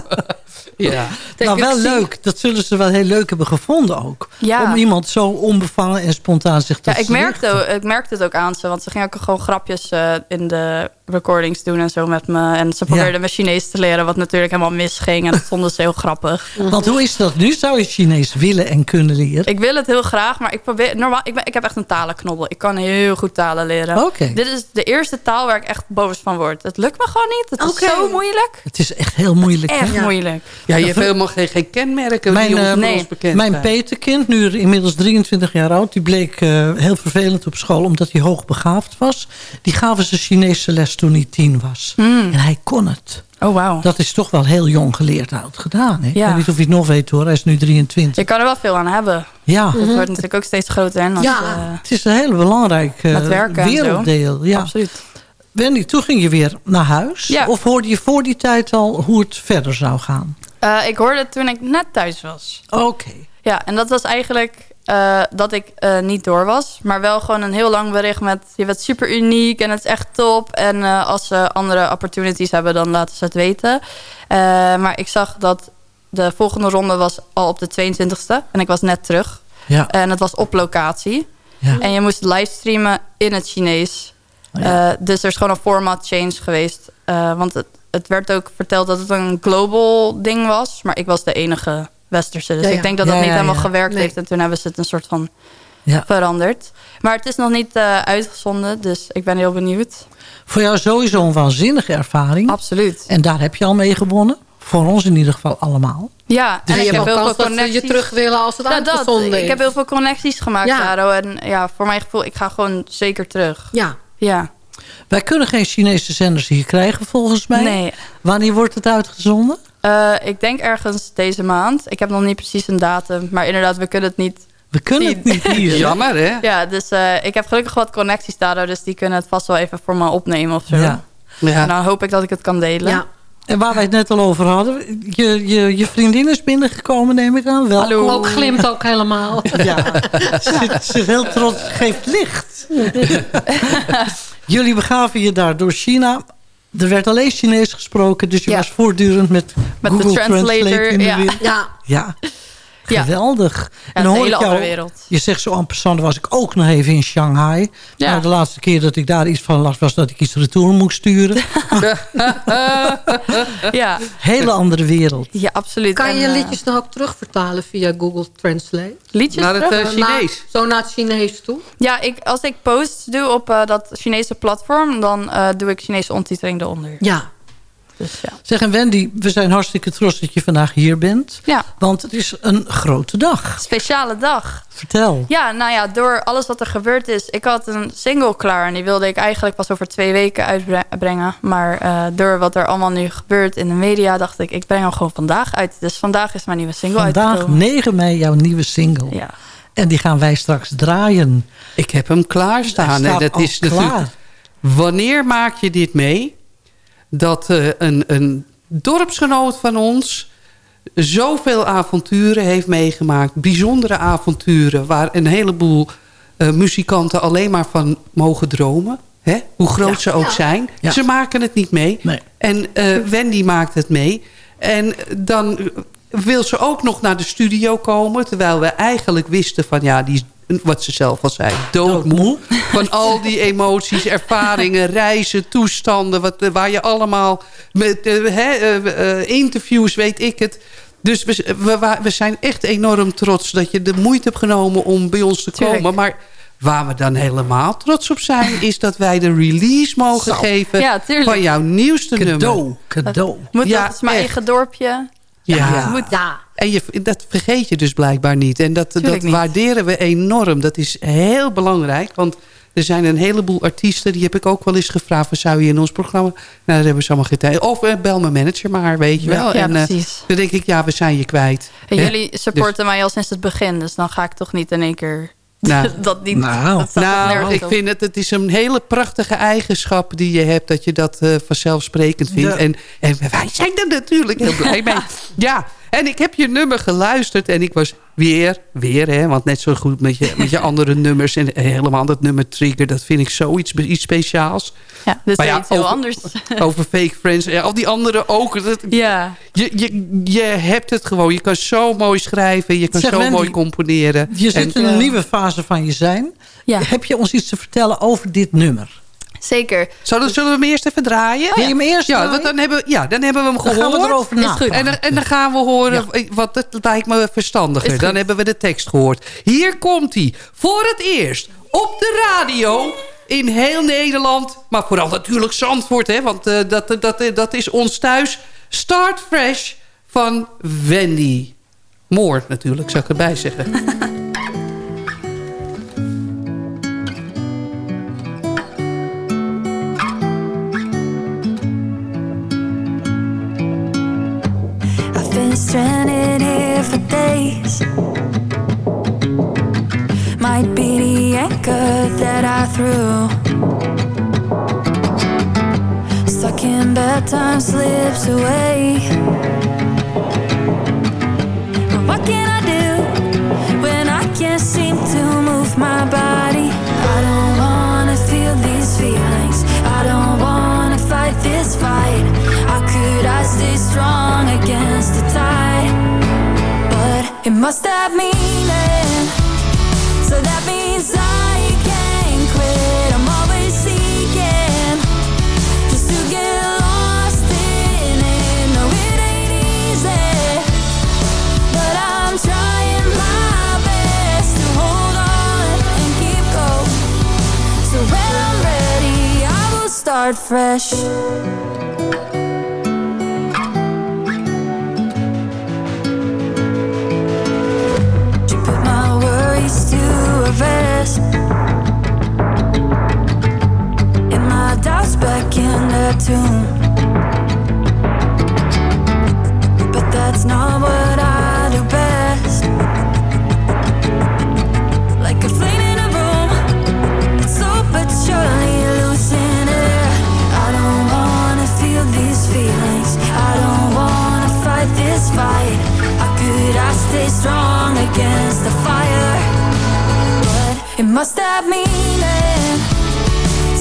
Ja. Nou, wel leuk. Dat zullen ze wel heel leuk hebben gevonden ook. Ja. Om iemand zo onbevangen en spontaan zich te Ja, ik merkte, ik merkte het ook aan ze. Want ze gingen ook gewoon grapjes eh, in de recordings doen en zo met me. En ze probeerden me Chinees te leren, wat natuurlijk helemaal misging. En dat vonden ze heel grappig. Want hoe is dat nu? Zou je Chinees willen en kunnen leren? Ik wil het heel graag, maar ik probeer... Normaal, ik, ben, ik heb echt een talenknobbel. Ik kan heel goed talen leren. Oké. Dit is de eerste taal waar ik echt boos van word. Het lukt me gewoon niet. Het Oké. is zo moeilijk. Het is echt heel moeilijk. Echt moeilijk. Ja, je hebt helemaal geen, geen kenmerken Mijn, die ons, eh, nee. ons bekend Mijn peterkind, nu inmiddels 23 jaar oud... die bleek eh, heel vervelend op school omdat hij hoogbegaafd was. Die gaven ze Chinese les toen hij tien was. En hij kon het. Oh, wauw. Dat is toch wel heel jong geleerd oud gedaan. Hè? Ik Ja. weet niet of je het nog weet hoor. Hij is nu 23. Je kan er wel veel aan hebben. Ja, Het wordt natuurlijk ook steeds groter. En als, Ja. eh, het is een heel belangrijk eh, zo. werelddeel. Ja. Absoluut. Wendy, toen ging je weer naar huis. Ja. Of hoorde je voor die tijd al hoe het verder zou gaan? Eh, ik hoorde het toen ik net thuis was. Oké. Ja, en dat was eigenlijk eh, dat ik eh, niet door was. Maar wel gewoon een heel lang bericht met... je bent super uniek en het is echt top. En eh, als ze andere opportunities hebben, dan laten ze het weten. Maar ik zag dat de volgende ronde was al op de 22e. En ik was net terug. Ja. En het was op locatie. Ja. En je moest livestreamen in het Chinees. ja. Eh, dus er is gewoon een format change geweest. Want het, het werd ook verteld dat het een global ding was. Maar ik was de enige westerse. Dus Ja, ja. ik denk dat dat niet helemaal gewerkt Nee. heeft. En toen hebben ze het een soort van Ja. veranderd. Maar het is nog niet eh, uitgezonden. Dus ik ben heel benieuwd. Voor jou sowieso een waanzinnige ervaring. Absoluut. En daar heb je al mee gewonnen. Voor ons in ieder geval allemaal. Ja, Dus en ik heb heel veel dat ze je connecties. terug willen als het Ja, dat. uitgezonden is. Ik heb heel veel connecties gemaakt, Ja. En ja, voor mijn gevoel, ik ga gewoon zeker terug. Ja. Ja. Wij kunnen geen Chinese zenders hier krijgen volgens mij. Nee. Wanneer wordt het uitgezonden? Eh, ik denk ergens deze maand. Ik heb nog niet precies een datum. Maar inderdaad, we kunnen het niet We kunnen het niet hier. Jammer, hè? Ja, dus eh, ik heb gelukkig wat connecties daardoor. Dus die kunnen het vast wel even voor me opnemen of zo. Ja. En dan hoop ik dat ik het kan delen. Ja. En waar wij het net al over hadden. Je, je, je vriendin is binnengekomen, neem ik aan. Welkom. Hallo. Ook glimt ook helemaal. Ja, ze ze is heel trots. Geeft licht. Jullie begaven je daar door China. Er werd alleen Chinees gesproken. Dus je Ja. was voortdurend met, Met de Google Translate translator, in de ja. Ja. Ja, Ja. geweldig. een hoor hele ik jou- andere wereld. Je zegt zo en passant, was ik ook nog even in Shanghai. Ja. Nou, de laatste keer dat ik daar iets van las, was dat ik iets retour moest sturen. Ja, Hele andere wereld. ja absoluut. Kan je En, je eh, liedjes nou ook terugvertalen via Google Translate? liedjes Naar het terug? eh, Chinees. Na- zo naar het Chinees toe? Ja, ik, als ik posts doe op eh, dat Chinese platform... dan eh, doe ik Chinese ondertiteling eronder. Ja. Dus ja. Zeg, en Wendy, we zijn hartstikke trots dat je vandaag hier bent. Ja. Want het is een grote dag. Speciale dag. Vertel. Ja, nou ja, door alles wat er gebeurd is. Ik had een single klaar en die wilde ik eigenlijk pas over twee weken uitbrengen. Maar eh, door wat er allemaal nu gebeurt in de media, dacht ik, ik breng hem gewoon vandaag uit. Dus vandaag is mijn nieuwe single Vandaag uitgekomen. 9 mei jouw nieuwe single. Ja. En die gaan wij straks draaien. Ik heb hem klaarstaan. Hij En dat al is klaar. natuurlijk. Wanneer maak je dit mee? Dat eh, een, een dorpsgenoot van ons zoveel avonturen heeft meegemaakt. Bijzondere avonturen waar een heleboel eh, muzikanten alleen maar van mogen dromen. Hè? Hoe groot Ja. ze ook Ja. zijn. Ja. Ze maken het niet mee. En eh, Wendy maakt het mee. En dan wil ze ook nog naar de studio komen. Terwijl we eigenlijk wisten van ja, die is wat ze zelf al zei, doodmoe. Van al die emoties, ervaringen, reizen, toestanden... Wat, eh, waar je allemaal met eh, hè, eh, eh, interviews, weet ik het... Dus we, we, zijn echt enorm trots dat je de moeite hebt genomen om bij ons te Tuurlijk. komen. Maar waar we dan helemaal trots op zijn... is dat wij de release mogen Zo. geven Ja, van jouw nieuwste Cadeau, nummer. cadeau. Moet Ja, dat is mijn echt. eigen dorpje. Ja. Moet, ja. En je, dat vergeet je dus blijkbaar niet. En dat, Tuurlijk dat niet. waarderen we enorm. Dat is heel belangrijk. Want er zijn een heleboel artiesten... die heb ik ook wel eens gevraagd... van zou je in ons programma... Nou, daar hebben we zo allemaal geen tijd. Of eh, bel mijn manager maar, weet je Ja. wel. Ja, en, eh, precies. dan denk ik, ja, we zijn je kwijt. En jullie supporten mij al sinds het begin. Dus dan ga ik toch niet in één keer... Nou. dat niet, Nou. dat Nou, ik vind het, het is een hele prachtige eigenschap die je hebt. Dat je dat eh, vanzelfsprekend vindt. Ja. En, en wij zijn er natuurlijk heel blij mee. Ja, en ik heb je nummer geluisterd. En ik was weer, weer hè. Want net zo goed met je, met je andere nummers. En helemaal dat nummer Trigger. Dat vind ik zoiets iets speciaals. Ja, dit is ja, iets heel over- anders. Over Fake Friends. Ja, al die andere ook. Dat, ja. je, je, je hebt het gewoon. Je kan zo mooi schrijven. Je kan Zeg, zo Wendy, mooi componeren. Je zit En- in een nieuwe fase van je zijn. Ja. Heb je ons iets te vertellen over dit nummer? Zeker. Zullen, zullen we hem eerst even draaien? Wil je hem eerst ja, want dan hebben, ja, dan hebben we hem Dan gehoord. gaan we erover. En dan, en dan gaan we horen, wat dat lijkt me verstandiger. Dan hebben we de tekst gehoord. Hier komt hij. Voor het eerst op de radio in heel Nederland. Maar vooral natuurlijk Zandvoort, hè, want eh, dat, dat, dat is ons thuis. Start Fresh van Wendy. Moord natuurlijk, zou ik erbij zeggen. Been stranded here for days. Might be the anchor that I threw. Stuck in bad times slips away. But what can I do when I can't seem to move my body? I don't wanna feel these feelings. This fight. How could I stay strong against the tide? But it must have meaning. Start fresh. Put my worries to. And my doubts back in tune. But that's not what stay strong against the fire? But it must have meaning.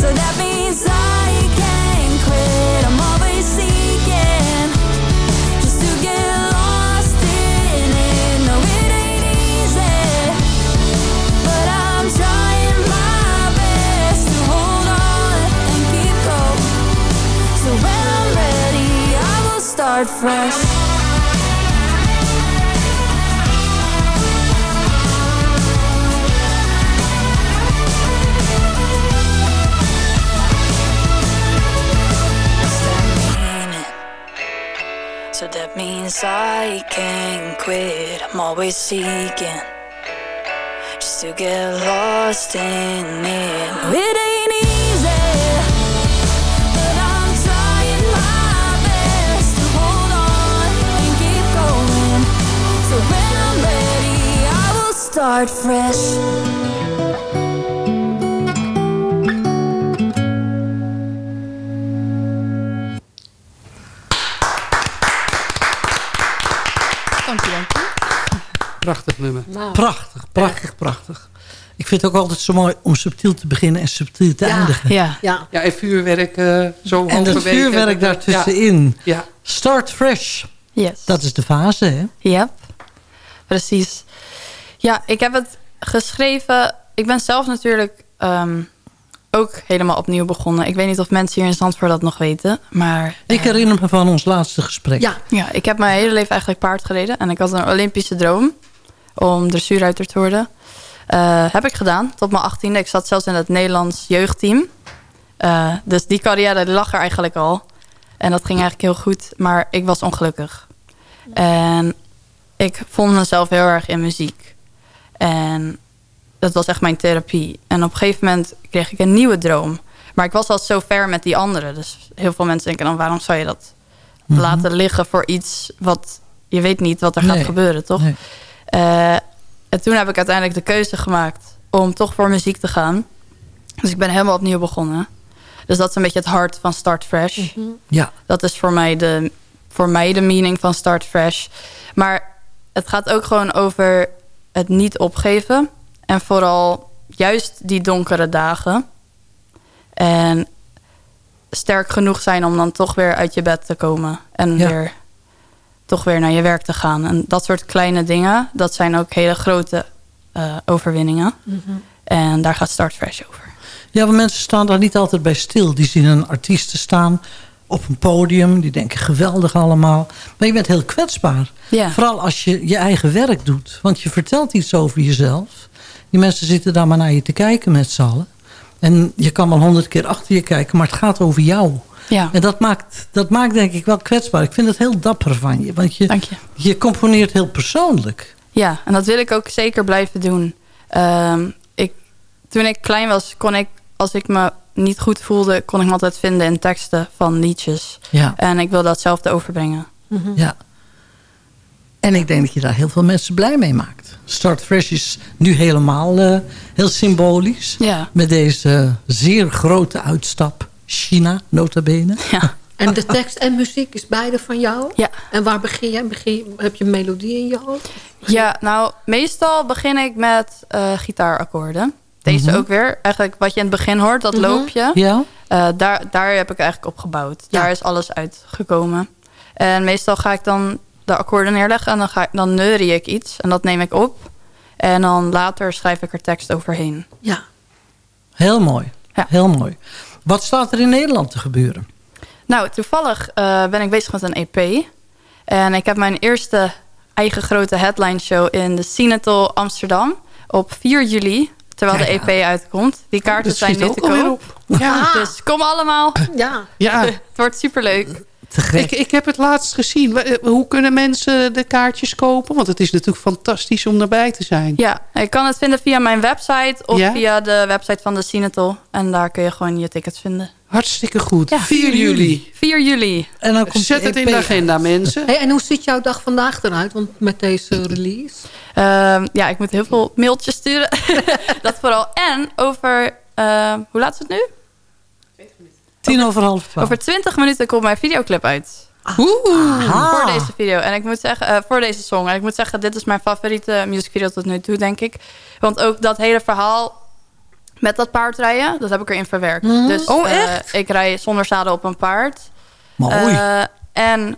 So that means I can't quit. I'm always seeking just to get lost in it. No, it ain't easy, but I'm trying my best to hold on and keep going. So when I'm ready, I will start fresh. That means I can't quit. I'm always seeking just to get lost in it. It ain't easy, but I'm Prachtig nummer. Prachtig, prachtig, prachtig. Ik vind het ook altijd zo mooi om subtiel te beginnen en subtiel te Ja, eindigen. Ja. Ja, en vuurwerk eh, zo En dat halverwege. vuurwerk daartussenin. Ja. Start fresh. Yes. Dat is de fase, hè? Yep, precies. Ja, ik heb het geschreven. Ik ben zelf natuurlijk ehm, ook helemaal opnieuw begonnen. Ik weet niet of mensen hier in Zandvoort dat nog weten. Maar Ik herinner me van ons laatste gesprek. ja, ja, ik heb mijn hele leven eigenlijk paard gereden. En ik had een Olympische droom om dressuurruiter te worden. Eh, heb ik gedaan tot mijn achttiende. Ik zat zelfs in het Nederlands jeugdteam. Eh, dus die carrière lag er eigenlijk al. En dat ging eigenlijk heel goed. Maar ik was ongelukkig. En ik vond mezelf heel erg in muziek. En dat was echt mijn therapie. En op een gegeven moment kreeg ik een nieuwe droom. Maar ik was al zo ver met die andere. Dus heel veel mensen denken dan... waarom zou je dat laten liggen voor iets... wat je weet niet wat er Nee. gaat gebeuren, toch? Nee. Eh, en toen heb ik uiteindelijk de keuze gemaakt... om toch voor muziek te gaan. Dus ik ben helemaal opnieuw begonnen. Dus dat is een beetje het hart van Start Fresh. Ja. Dat is voor mij, de, voor mij de meaning van Start Fresh. Maar het gaat ook gewoon over het niet opgeven. En vooral juist die donkere dagen. En sterk genoeg zijn om dan toch weer uit je bed te komen. En Ja. weer toch weer naar je werk te gaan. En dat soort kleine dingen, dat zijn ook hele grote eh, overwinningen. En daar gaat Start Fresh over. Ja, maar mensen staan daar niet altijd bij stil. Die zien een artiesten staan op een podium. Die denken geweldig allemaal. Maar je bent heel kwetsbaar. Ja. Vooral als je je eigen werk doet. Want je vertelt iets over jezelf. Die mensen zitten daar maar naar je te kijken met z'n allen. En je kan wel honderd keer achter je kijken. Maar het gaat over jou. Ja. En dat maakt, dat maakt denk ik wel kwetsbaar. Ik vind het heel dapper van je. Want je, Dank je. je componeert heel persoonlijk. Ja, en dat wil ik ook zeker blijven doen. Ehm, ik, toen ik klein was, kon ik, als ik me niet goed voelde... kon ik me altijd vinden in teksten van liedjes. Ja. En ik wil datzelfde overbrengen. Ja. En ik denk dat je daar heel veel mensen blij mee maakt. Start Fresh is nu helemaal eh, heel symbolisch. Ja. Met deze zeer grote uitstap. China, nota bene. Ja. En de tekst en muziek is beide van jou? Ja. En waar begin je? Begin, heb je een melodie in je hoofd? Ja, nou, meestal begin ik met eh, gitaarakkoorden. Deze Mhm. ook weer. Eigenlijk wat je in het begin hoort, dat Mhm. loopje. Ja? Eh, daar, daar heb ik eigenlijk op gebouwd. Ja. Daar is alles uitgekomen. En meestal ga ik dan de akkoorden neerleggen... en dan, ga ik, dan neurie ik iets en dat neem ik op. En dan later schrijf ik er tekst overheen. Ja. Heel mooi. Ja. Heel mooi. Wat staat er in Nederland te gebeuren? Nou, toevallig eh, ben ik bezig met een EP. En ik heb mijn eerste eigen grote headline show in de Cinetal Amsterdam op 4 juli. Terwijl de EP uitkomt. Die kaarten dat zijn nu te koop. op. Ja. Dus kom allemaal. Ja. Ja, Het wordt superleuk. Te gek. ik, ik heb het laatst gezien. Eh, Hoe kunnen mensen de kaartjes kopen? Want het is natuurlijk fantastisch om erbij te zijn. Ja, je kan het vinden via mijn website of Ja? via de website van de Cinetal. En daar kun je gewoon je tickets vinden. Hartstikke goed. Ja. 4 juli. 4 juli. En dan komt Zet het in EP de agenda, mensen. Hey, en hoe ziet jouw dag vandaag eruit? Want met deze release. Ehm, ja, ik moet heel veel mailtjes sturen. dat vooral. En over... ehm, hoe laat is het nu? Tien over half twaalf. Over 20 minuten komt mijn videoclip uit. Aha. Voor deze video. En ik moet zeggen, eh, voor deze song. En ik moet zeggen, dit is mijn favoriete muziekvideo tot nu toe, denk ik. Want ook dat hele verhaal met dat paardrijden, dat heb ik erin verwerkt. Mhm. Dus Oh, eh, echt? ik rij zonder zadel op een paard. Mooi. Eh, en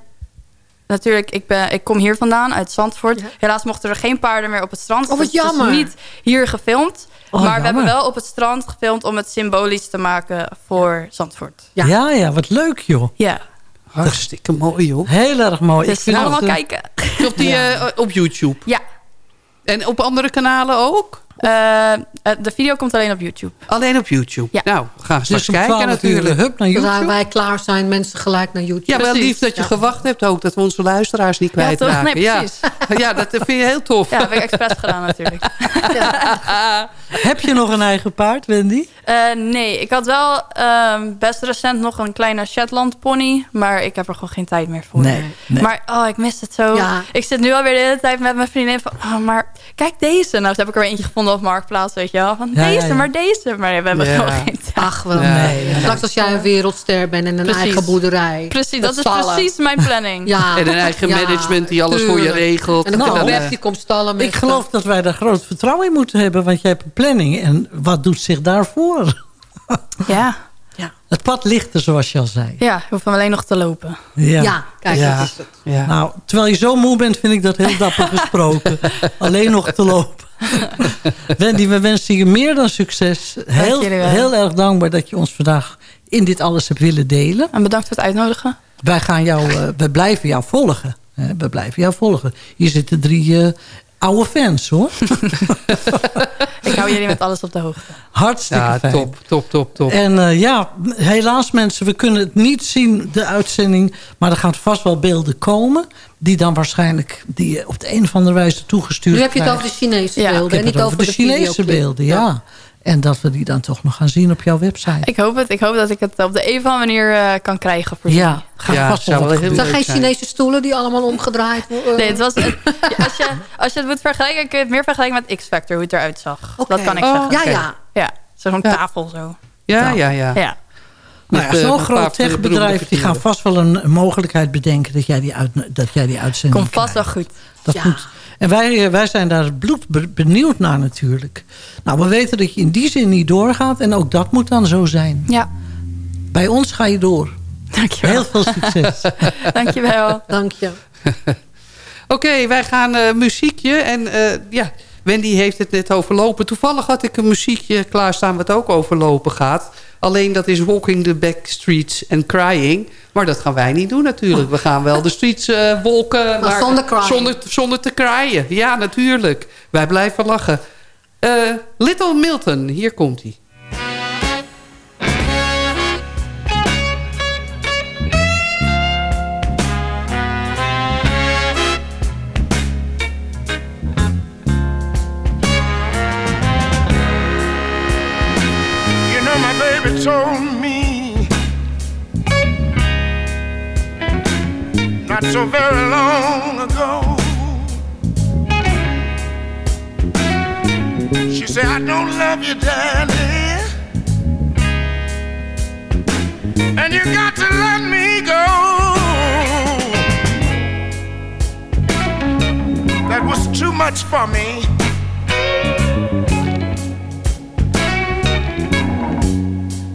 natuurlijk, ik, ben, ik kom hier vandaan, uit Zandvoort. Ja. Helaas mochten er geen paarden meer op het strand. Oh, wat Dus het is jammer. niet hier gefilmd. Oh, maar we hebben wel op het strand gefilmd om het symbolisch te maken voor Zandvoort. Ja. ja. ja, wat leuk joh. Ja, Hartstikke mooi, joh. Heel erg mooi. dus vind allemaal eh, kijken. Op, die, eh, op YouTube. Ja, En op andere kanalen ook? Eh, eh, de video komt alleen op YouTube. Alleen op YouTube? Ja. Nou, gaan straks om kijken 12 uur, natuurlijk. hup, naar Zodra YouTube. wij klaar zijn, mensen gelijk naar YouTube. Ja, wel lief dat je Ja. gewacht hebt ook. Dat we onze luisteraars niet Ja, toch? kwijtraken. Nee, precies. Ja. ja, dat vind je heel tof. Ja, dat heb ik expres gedaan natuurlijk. Heb je nog een eigen paard, Wendy? Eh, nee, ik had wel ehm, best recent nog een kleine Shetland pony. Maar ik heb er gewoon geen tijd meer voor. Nee, nee. Maar oh, ik mis het zo. Ja. Ik zit nu alweer de hele tijd met mijn vriendin van... Oh, maar kijk deze. Nou, toen heb ik er weer eentje gevonden op Marktplaats, weet je wel. Van Ja, ja, deze, ja. maar deze. Maar we hebben Ja. gewoon geen tijd. Ach, wel. Ja. Nee. Straks als jij een wereldster bent en een Precies. eigen boerderij. Precies, dat is precies mijn planning. Ja. En een eigen Ja, management die alles voor je regelt. En dan komt Nou, Web, die komt stallen met... Ik geloof dat wij daar groot vertrouwen in moeten hebben. Want jij hebt een planning. En wat doet zich daarvoor? Ja, Het pad ligt er, zoals je al zei. ja hoef hem alleen nog te lopen. Ja. Ja, kijk, Ja. dat is het. Ja. Nou, terwijl je zo moe bent, vind ik dat heel dapper gesproken. Alleen nog te lopen. Wendy, we wensen je meer dan succes. Heel, heel erg dankbaar dat je ons vandaag in dit alles hebt willen delen. En bedankt voor het uitnodigen. Wij gaan jou, we blijven jou volgen. Hè, we blijven jou volgen. Hier zitten drie eh, oude fans, hoor. Ik hou jullie met alles op de hoogte. Hartstikke Ja, fijn. top, top, top, top. En eh, ja, helaas mensen, we kunnen het niet zien, de uitzending. Maar er gaan vast wel beelden komen. Die dan waarschijnlijk die je op de een of andere wijze toegestuurd Nu heb je het krijgt. over de Chinese Ja, beelden. Ik heb en niet het over, over de Chinese videoclip. beelden, ja. En dat we die dan toch nog gaan zien op jouw website. Ik hoop het. Ik hoop dat ik het op de een of andere manier eh, kan krijgen voor. Ja, Ja, vast wel heel gebeuren. zijn geen. Chinese stoelen die allemaal omgedraaid worden. Nee, het was, het- ja, als, je, als je het moet vergelijken, kun je het meer vergelijken met X-Factor, hoe het eruit zag. Dat kan ik Oh, zeggen. Ja, ja. Ja, zo'n Ja. tafel zo. Ja, ja, ja. Ja. Nou ja, eh, zo'n groot paar techbedrijf die gaan vast wel een, mogelijkheid bedenken dat jij die, uit, dat jij die uitzending Komt vast wel goed. Dat Ja. moet. En wij, eh, wij zijn daar bloed be- benieuwd naar natuurlijk. Nou, we weten dat je in die zin niet doorgaat. En ook dat moet dan zo zijn. Ja, Bij ons ga je door. dankjewel. Heel veel succes. Dankjewel. Dank je. Oké, wij gaan eh, muziekje. En eh, ja, Wendy heeft het net over lopen. Toevallig had ik een muziekje klaarstaan wat ook over lopen gaat. Alleen dat is Walking the Back Streets and Crying. Maar dat gaan wij niet doen natuurlijk. We gaan wel de streets eh, wolken. Maar zonder. Zonder, zonder te cryen. Ja, natuurlijk. Wij blijven lachen. Eh, Little Milton, hier komt hij. Not so very long ago. She said, I don't love you, Daddy. And you got to let me go. That was too much for me.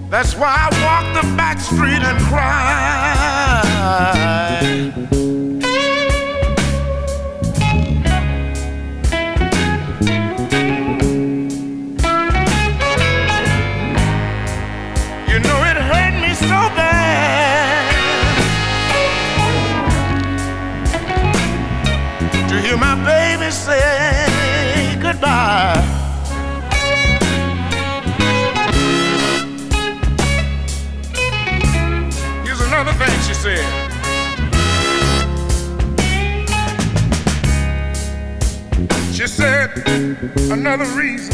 That's why I walk the back street and cry. Said another reason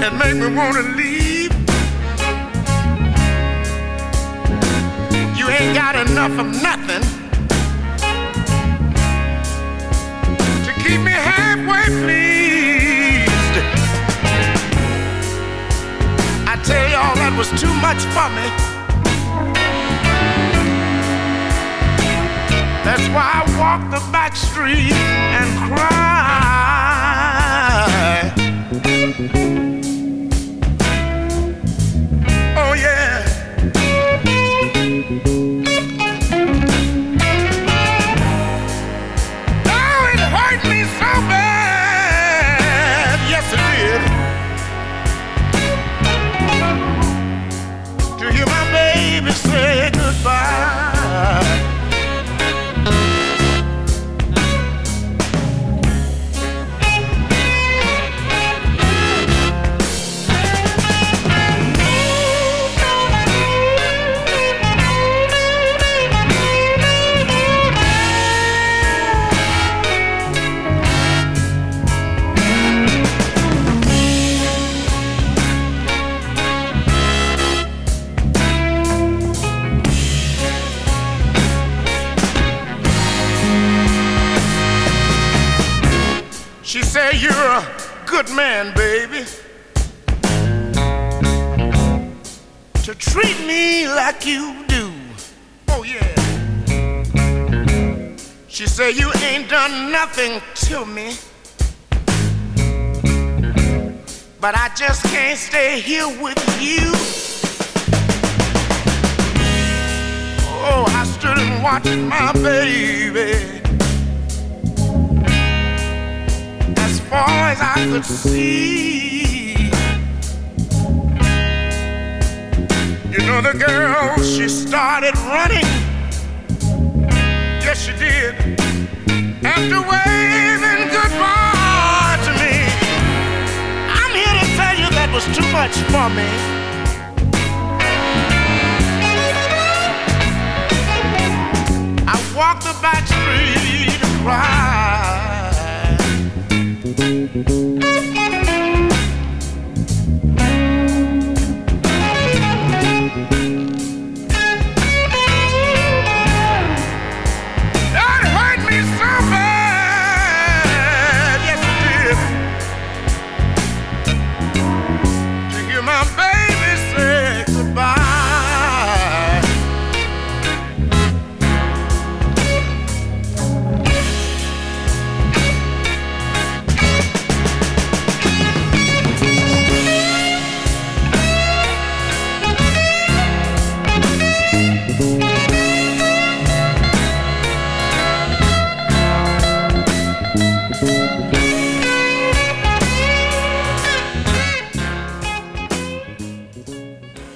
that make me want to leave. You ain't got enough of nothing to keep me halfway pleased. I tell y'all that was too much for me. That's why I walk the back street and cry. Treat me like you do. Oh, yeah. She said, You ain't done nothing to me. But I just can't stay here with you. Oh, I stood and watched my baby. As far as I could see. You know, the girl, she started running. Yes, she did. After waving goodbye to me. I'm here to tell you that was too much for me. I walked the back street and That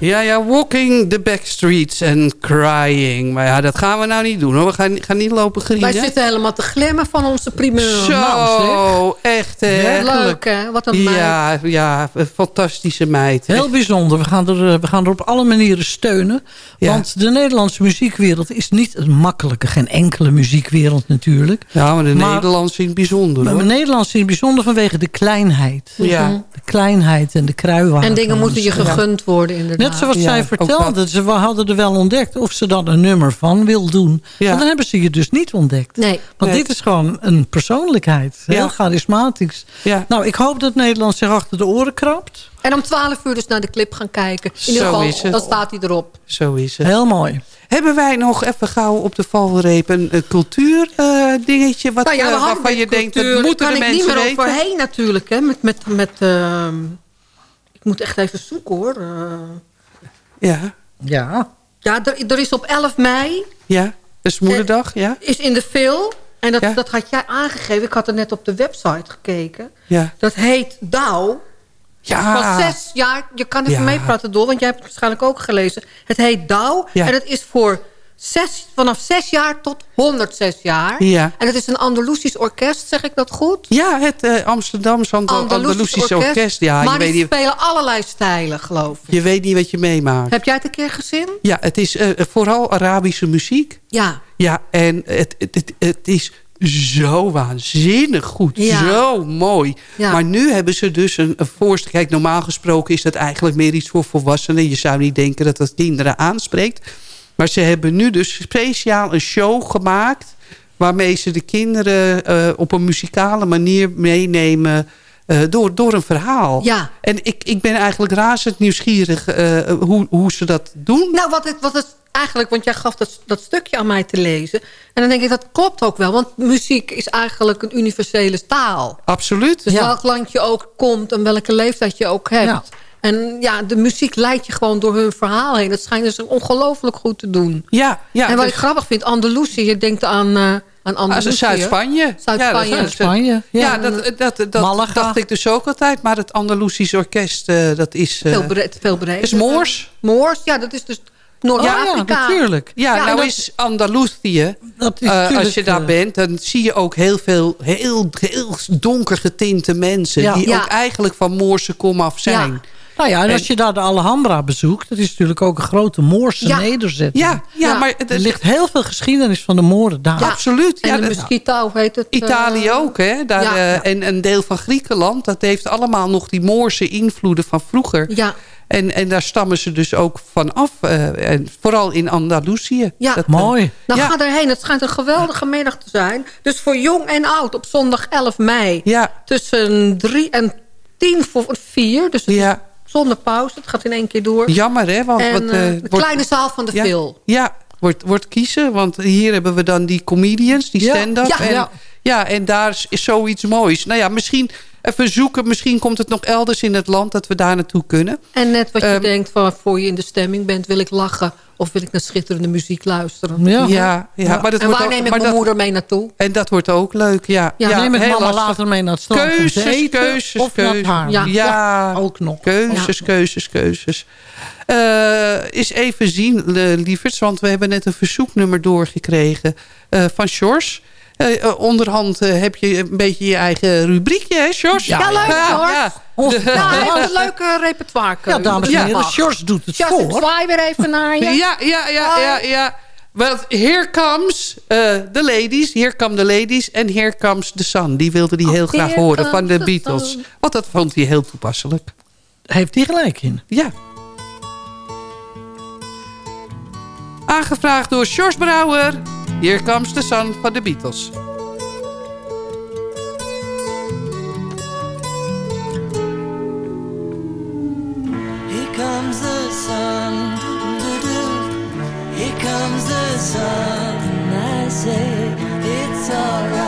Ja, ja, walking the back streets and crying. Maar ja, dat gaan we nou niet doen hoor. We gaan, gaan niet lopen grienen. Wij zitten helemaal te glimmen van onze primeur Zo, echt hè. Leuk hè, wat een meid. Ja, ja, een fantastische meid. Heel bijzonder. We gaan, er, eh, we gaan er op alle manieren steunen. Want de Nederlandse muziekwereld is niet een makkelijke. Geen enkele muziekwereld natuurlijk. Ja, maar de Nederlandse in het bijzonder Maar de Nederlandse in het bijzonder vanwege de kleinheid. Ja. De kleinheid en de kruiwagen. En dingen moeten je gegund worden inderdaad. Net zoals Ja, zij vertelde. Ze hadden er wel ontdekt of ze dan een nummer van wil doen. Want dan hebben ze je dus niet ontdekt. Nee. Want Nee. dit is gewoon een persoonlijkheid. Heel charismatisch. Ja. Nou, ik hoop dat Nederland zich achter de oren krabt. En om 12 uur dus naar de clip gaan kijken. In ieder Zo geval, is het. dan staat hij erop. Zo is het. Heel mooi. Hebben wij nog even gauw op de valreep een, een cultuurdingetje... wat, Nou ja, eh, waarvan je denkt, dat moeten daar de kan ik mensen niet meer weten? overheen natuurlijk. Hè, met, met, met, ehm, ik moet echt even zoeken hoor. Eh, Ja, ja. Ja, er, er is op 11 mei ja. Is moederdag, ja. is in de film... En dat, dat had jij aangegeven. Ik had er net op de website gekeken. Ja. Dat heet Douw. Ja. Van zes jaar. Je kan even Ja. meepraten door, want jij hebt het waarschijnlijk ook gelezen. Het heet Douw. Ja. En het is voor zes, vanaf zes jaar tot 106 jaar. Ja. En het is een Andalusisch orkest, zeg ik dat goed? Ja, het eh Amsterdamse Andal- Andalusische orkest. Ja, maar je, die weet niet, spelen allerlei stijlen, geloof ik. je weet niet wat je meemaakt. Heb jij het een keer gezien? Ja, het is eh, vooral Arabische muziek. Ja. Ja, en het, het, het, het is zo waanzinnig goed. Ja. Zo mooi. Ja. Maar nu hebben ze dus een, een voorstel. Kijk, normaal gesproken is dat eigenlijk meer iets voor volwassenen. Je zou niet denken dat dat kinderen aanspreekt. Maar ze hebben nu dus speciaal een show gemaakt... waarmee ze de kinderen eh, op een muzikale manier meenemen... eh, door, door een verhaal. Ja. En ik, ik ben eigenlijk razend nieuwsgierig eh, hoe, hoe ze dat doen. Nou, wat het, wat het eigenlijk, want jij gaf dat, dat stukje aan mij te lezen. En dan denk ik, dat klopt ook wel. Want muziek is eigenlijk een universele taal. Absoluut. Dus welk land je ook komt en welke leeftijd je ook hebt. Ja. En ja, de muziek leidt je gewoon door hun verhaal heen. Dat schijnen ze ongelooflijk goed te doen. Ja, ja. en wat dus- ik grappig vind, Andalusië. Je denkt aan, eh aan Ah, Andalusië. Zuid-Spanje. Zuid-Spanje. Ja, dat- Spanje. Ja, Ja. dat, dat, dat dacht ik dus ook altijd. Maar het Andalusisch orkest, eh, dat is... eh, veel, breed, veel breder. is Moors. Moors, ja, dat is dus Noord-Afrika. ja, natuurlijk. Ja, Ja, nou dat- is Andalusië, Dat is natuurlijk, als je daar bent... dan zie je ook heel veel heel, heel donker getinte mensen... Ja. die Ja. ook eigenlijk van Moorse komaf zijn. Nou ja, en als je daar de Alhambra bezoekt... dat is natuurlijk ook een grote Moorse Ja. nederzetting. Ja, ja, maar het- er ligt heel veel geschiedenis van de Moren daar. Ja, absoluut. En Ja, de hoe heet het? eh, Italië ook, hè? Daar, ja. eh, en een deel van Griekenland. Dat heeft allemaal nog die Moorse invloeden van vroeger. Ja. En, en daar stammen ze dus ook van af. eh, en vooral in Andalusië. Ja. Dat, eh, Mooi. Nou, Ja. ga erheen. Het schijnt een geweldige middag te zijn. Dus voor jong en oud op zondag 11 mei. Ja. Tussen 3 en 10 voor 4. Dus het Ja. Zonder pauze. Het gaat in één keer door. Jammer, hè? Want en wat, eh, eh, de wordt- kleine zaal van de ja, Vil. Ja, wordt, wordt kiezen. Want hier hebben we dan die comedians, die Ja, stand-up. ja, en, ja. ja, en daar is, is zoiets moois. Nou ja, misschien even zoeken. Misschien komt het nog elders in het land dat we daar naartoe kunnen. En net wat je Ehm, denkt van voor je in de stemming bent... wil ik lachen of wil ik naar schitterende muziek luisteren. Ja. Ja, ja, maar dat en wordt waar ook- neem ik mijn dat- moeder mee naartoe? En dat wordt ook leuk, ja. Ja, Neem ik heel mama lastig. later mee naar het strand Keuzes, keuzes, of keuzes. haar. Ja, Ja, ook nog. Keuzes, keuzes, keuzes. Eh eens even zien, eh, lieverds, want we hebben net een verzoeknummer doorgekregen eh, van Sjors. Eh, eh, onderhand eh, heb je een beetje je eigen rubriekje, hè, Sjors? Ja, leuk, hoor. Oh, De- Ja, hij heeft een leuke repertoire. Ja, dames en heren, Sjors doet het Sjors, ik voor. zwaai weer even naar je. Ja, ja, ja, ja, ja. Want here comes eh, the ladies, here come the ladies... en here comes the sun. Die wilde hij heel graag horen van de Beatles. Want dat vond hij heel toepasselijk. Heeft hij gelijk in. Ja. Aangevraagd door George Brouwer. Here comes the sun van de Beatles. Here comes the sun, doo-doo. Here comes the sun. I say it's alright.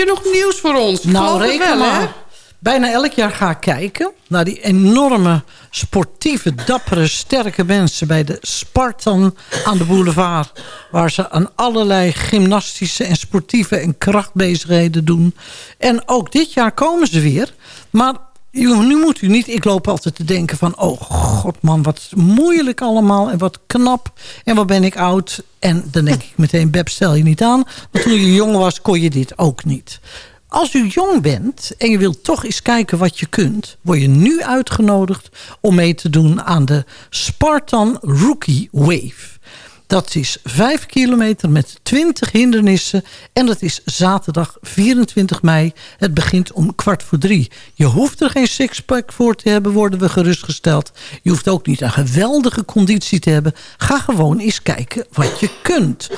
Je nog nieuws voor ons? Ik Nou, reken wel, hè? Bijna elk jaar ga ik kijken naar die enorme sportieve, dappere, sterke mensen... bij de Spartan aan de boulevard. Waar ze aan allerlei gymnastische en sportieve en krachtbezigheden doen. En ook dit jaar komen ze weer. Maar nu moet u niet... Ik loop altijd te denken van... Oh god man, wat moeilijk allemaal. En wat knap. En wat ben ik oud. En dan denk ik meteen... Beb, stel je niet aan. Want toen je jong was, kon je dit ook niet. Als u jong bent en je wilt toch eens kijken wat je kunt... word je nu uitgenodigd om mee te doen aan de Spartan Rookie Wave. Dat is 5 kilometer met 20 hindernissen. En dat is zaterdag 24 mei. Het begint om kwart voor drie. Je hoeft er geen sixpack voor te hebben, worden we gerustgesteld. Je hoeft ook niet een geweldige conditie te hebben. Ga gewoon eens kijken wat je kunt.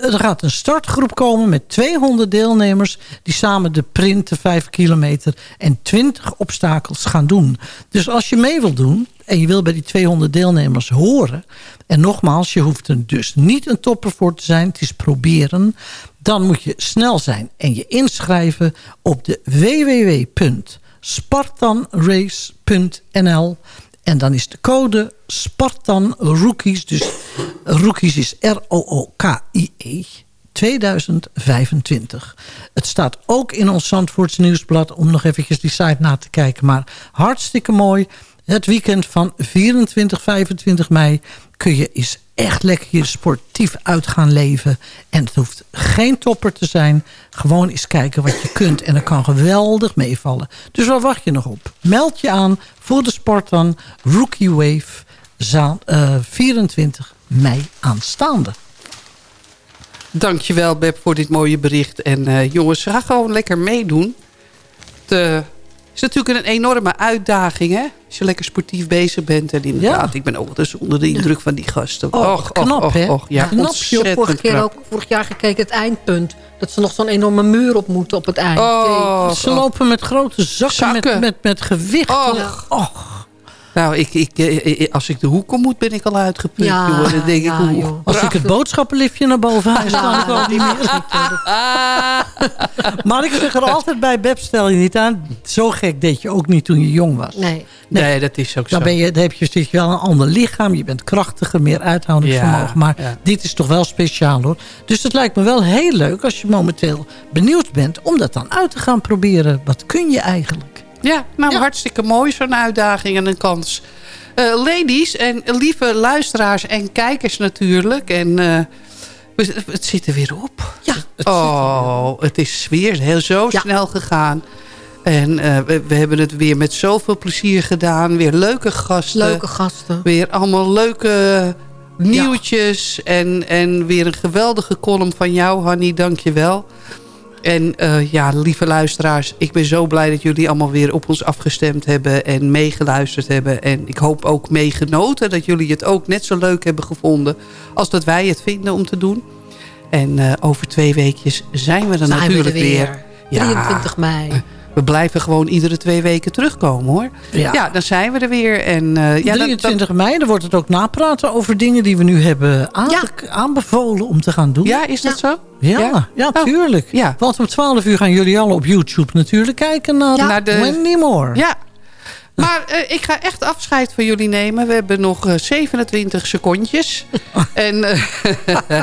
Er gaat een startgroep komen met 200 deelnemers... die samen de print, de 5 kilometer en 20 obstakels gaan doen. Dus als je mee wil doen en je wil bij die 200 deelnemers horen... en nogmaals, je hoeft er dus niet een topper voor te zijn... het is proberen, dan moet je snel zijn... en je inschrijven op de www.spartanrace.nl... en dan is de code Spartan Rookies... dus Rookies is R-O-O-K-I-E... 2025. Het staat ook in ons Zandvoorts Nieuwsblad... om nog eventjes die site na te kijken. Maar hartstikke mooi. Het weekend van 24, 25 mei... kun je eens echt lekker je sportief uit gaan leven. En het hoeft geen topper te zijn. Gewoon eens kijken wat je kunt. En dat kan geweldig meevallen. Dus waar wacht je nog op? Meld je aan voor de Spartan Rookie Wave... za- eh, 24 mei aanstaande. Dankjewel Beb voor dit mooie bericht. En eh, jongens, ga gewoon lekker meedoen. Eh, is natuurlijk een enorme uitdaging, hè? Als je lekker sportief bezig bent. En inderdaad, ik ben ook dus onder de indruk van die gasten. Oh, Och, knap, och, hè? och, ja, knap. Je ontzettend vorige, keer ook, vorig jaar gekeken het eindpunt. Dat ze nog zo'n enorme muur op moeten op het eind. Oh, Ze lopen met grote zakken, Zakken. Met, met, met gewicht. Och. Nou, ik, ik, eh, eh, als ik de hoek om moet, ben ik al uitgeput. Ja, joh. Dan denk ja, ik, hoe joh. Als ik het boodschappenliftje naar boven haal, staan ik wel niet meer. maar ik zeg er altijd bij, Beb, stel je niet aan. Zo gek deed je ook niet toen je jong was. Nee. Nee, dat is ook Dan, zo. ben je, dan heb je, zit je wel een ander lichaam. Je bent krachtiger, meer uithoudingsvermogen. Ja, maar ja. dit is toch wel speciaal hoor. Dus het lijkt me wel heel leuk als je momenteel benieuwd bent... om dat dan uit te gaan proberen. Wat kun je eigenlijk? Ja, nou hartstikke mooi zo'n uitdaging en een kans. Eh, ladies en lieve luisteraars en kijkers natuurlijk. En eh, we- het zit er weer op. Ja. oh, het is weer heel zo snel gegaan. En eh, we, we hebben het weer met zoveel plezier gedaan. Weer leuke gasten. Leuke gasten. Weer allemaal leuke nieuwtjes. En, en weer een geweldige column van jou, Hanny. Dank je wel. En eh, ja, lieve luisteraars, ik ben zo blij dat jullie allemaal weer op ons afgestemd hebben en meegeluisterd hebben. En ik hoop ook meegenoten dat jullie het ook net zo leuk hebben gevonden als dat wij het vinden om te doen. En eh, over twee weekjes zijn we er Zijn we er natuurlijk weer. weer. 23 mei. We blijven gewoon iedere twee weken terugkomen hoor. Ja. dan zijn we er weer. En, eh, ja, dat- 23 mei, dan wordt het ook napraten over dingen die we nu hebben aanbevolen om te gaan doen. Ja, is dat zo? Ja, Ja? ja, Oh, tuurlijk. ja. Want om 12 uur gaan jullie alle op YouTube natuurlijk kijken naar, Naar de- Wendy Moore. Ja. Maar eh, ik ga echt afscheid van jullie nemen. We hebben nog eh, 27 secondjes. en eh,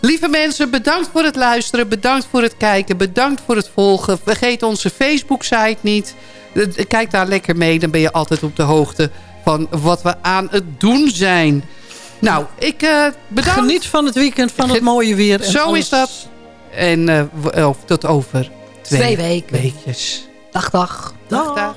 lieve mensen, bedankt voor het luisteren. Bedankt voor het kijken. Bedankt voor het volgen. Vergeet onze Facebook-site niet. Eh, Kijk daar lekker mee. Dan ben je altijd op de hoogte van wat we aan het doen zijn. Nou, ik eh bedankt. Geniet van het weekend, van het mooie weer. En Zo alles. is dat. En eh, of tot over twee, Twee weken. weekjes. Dag, dag. Dag, dag.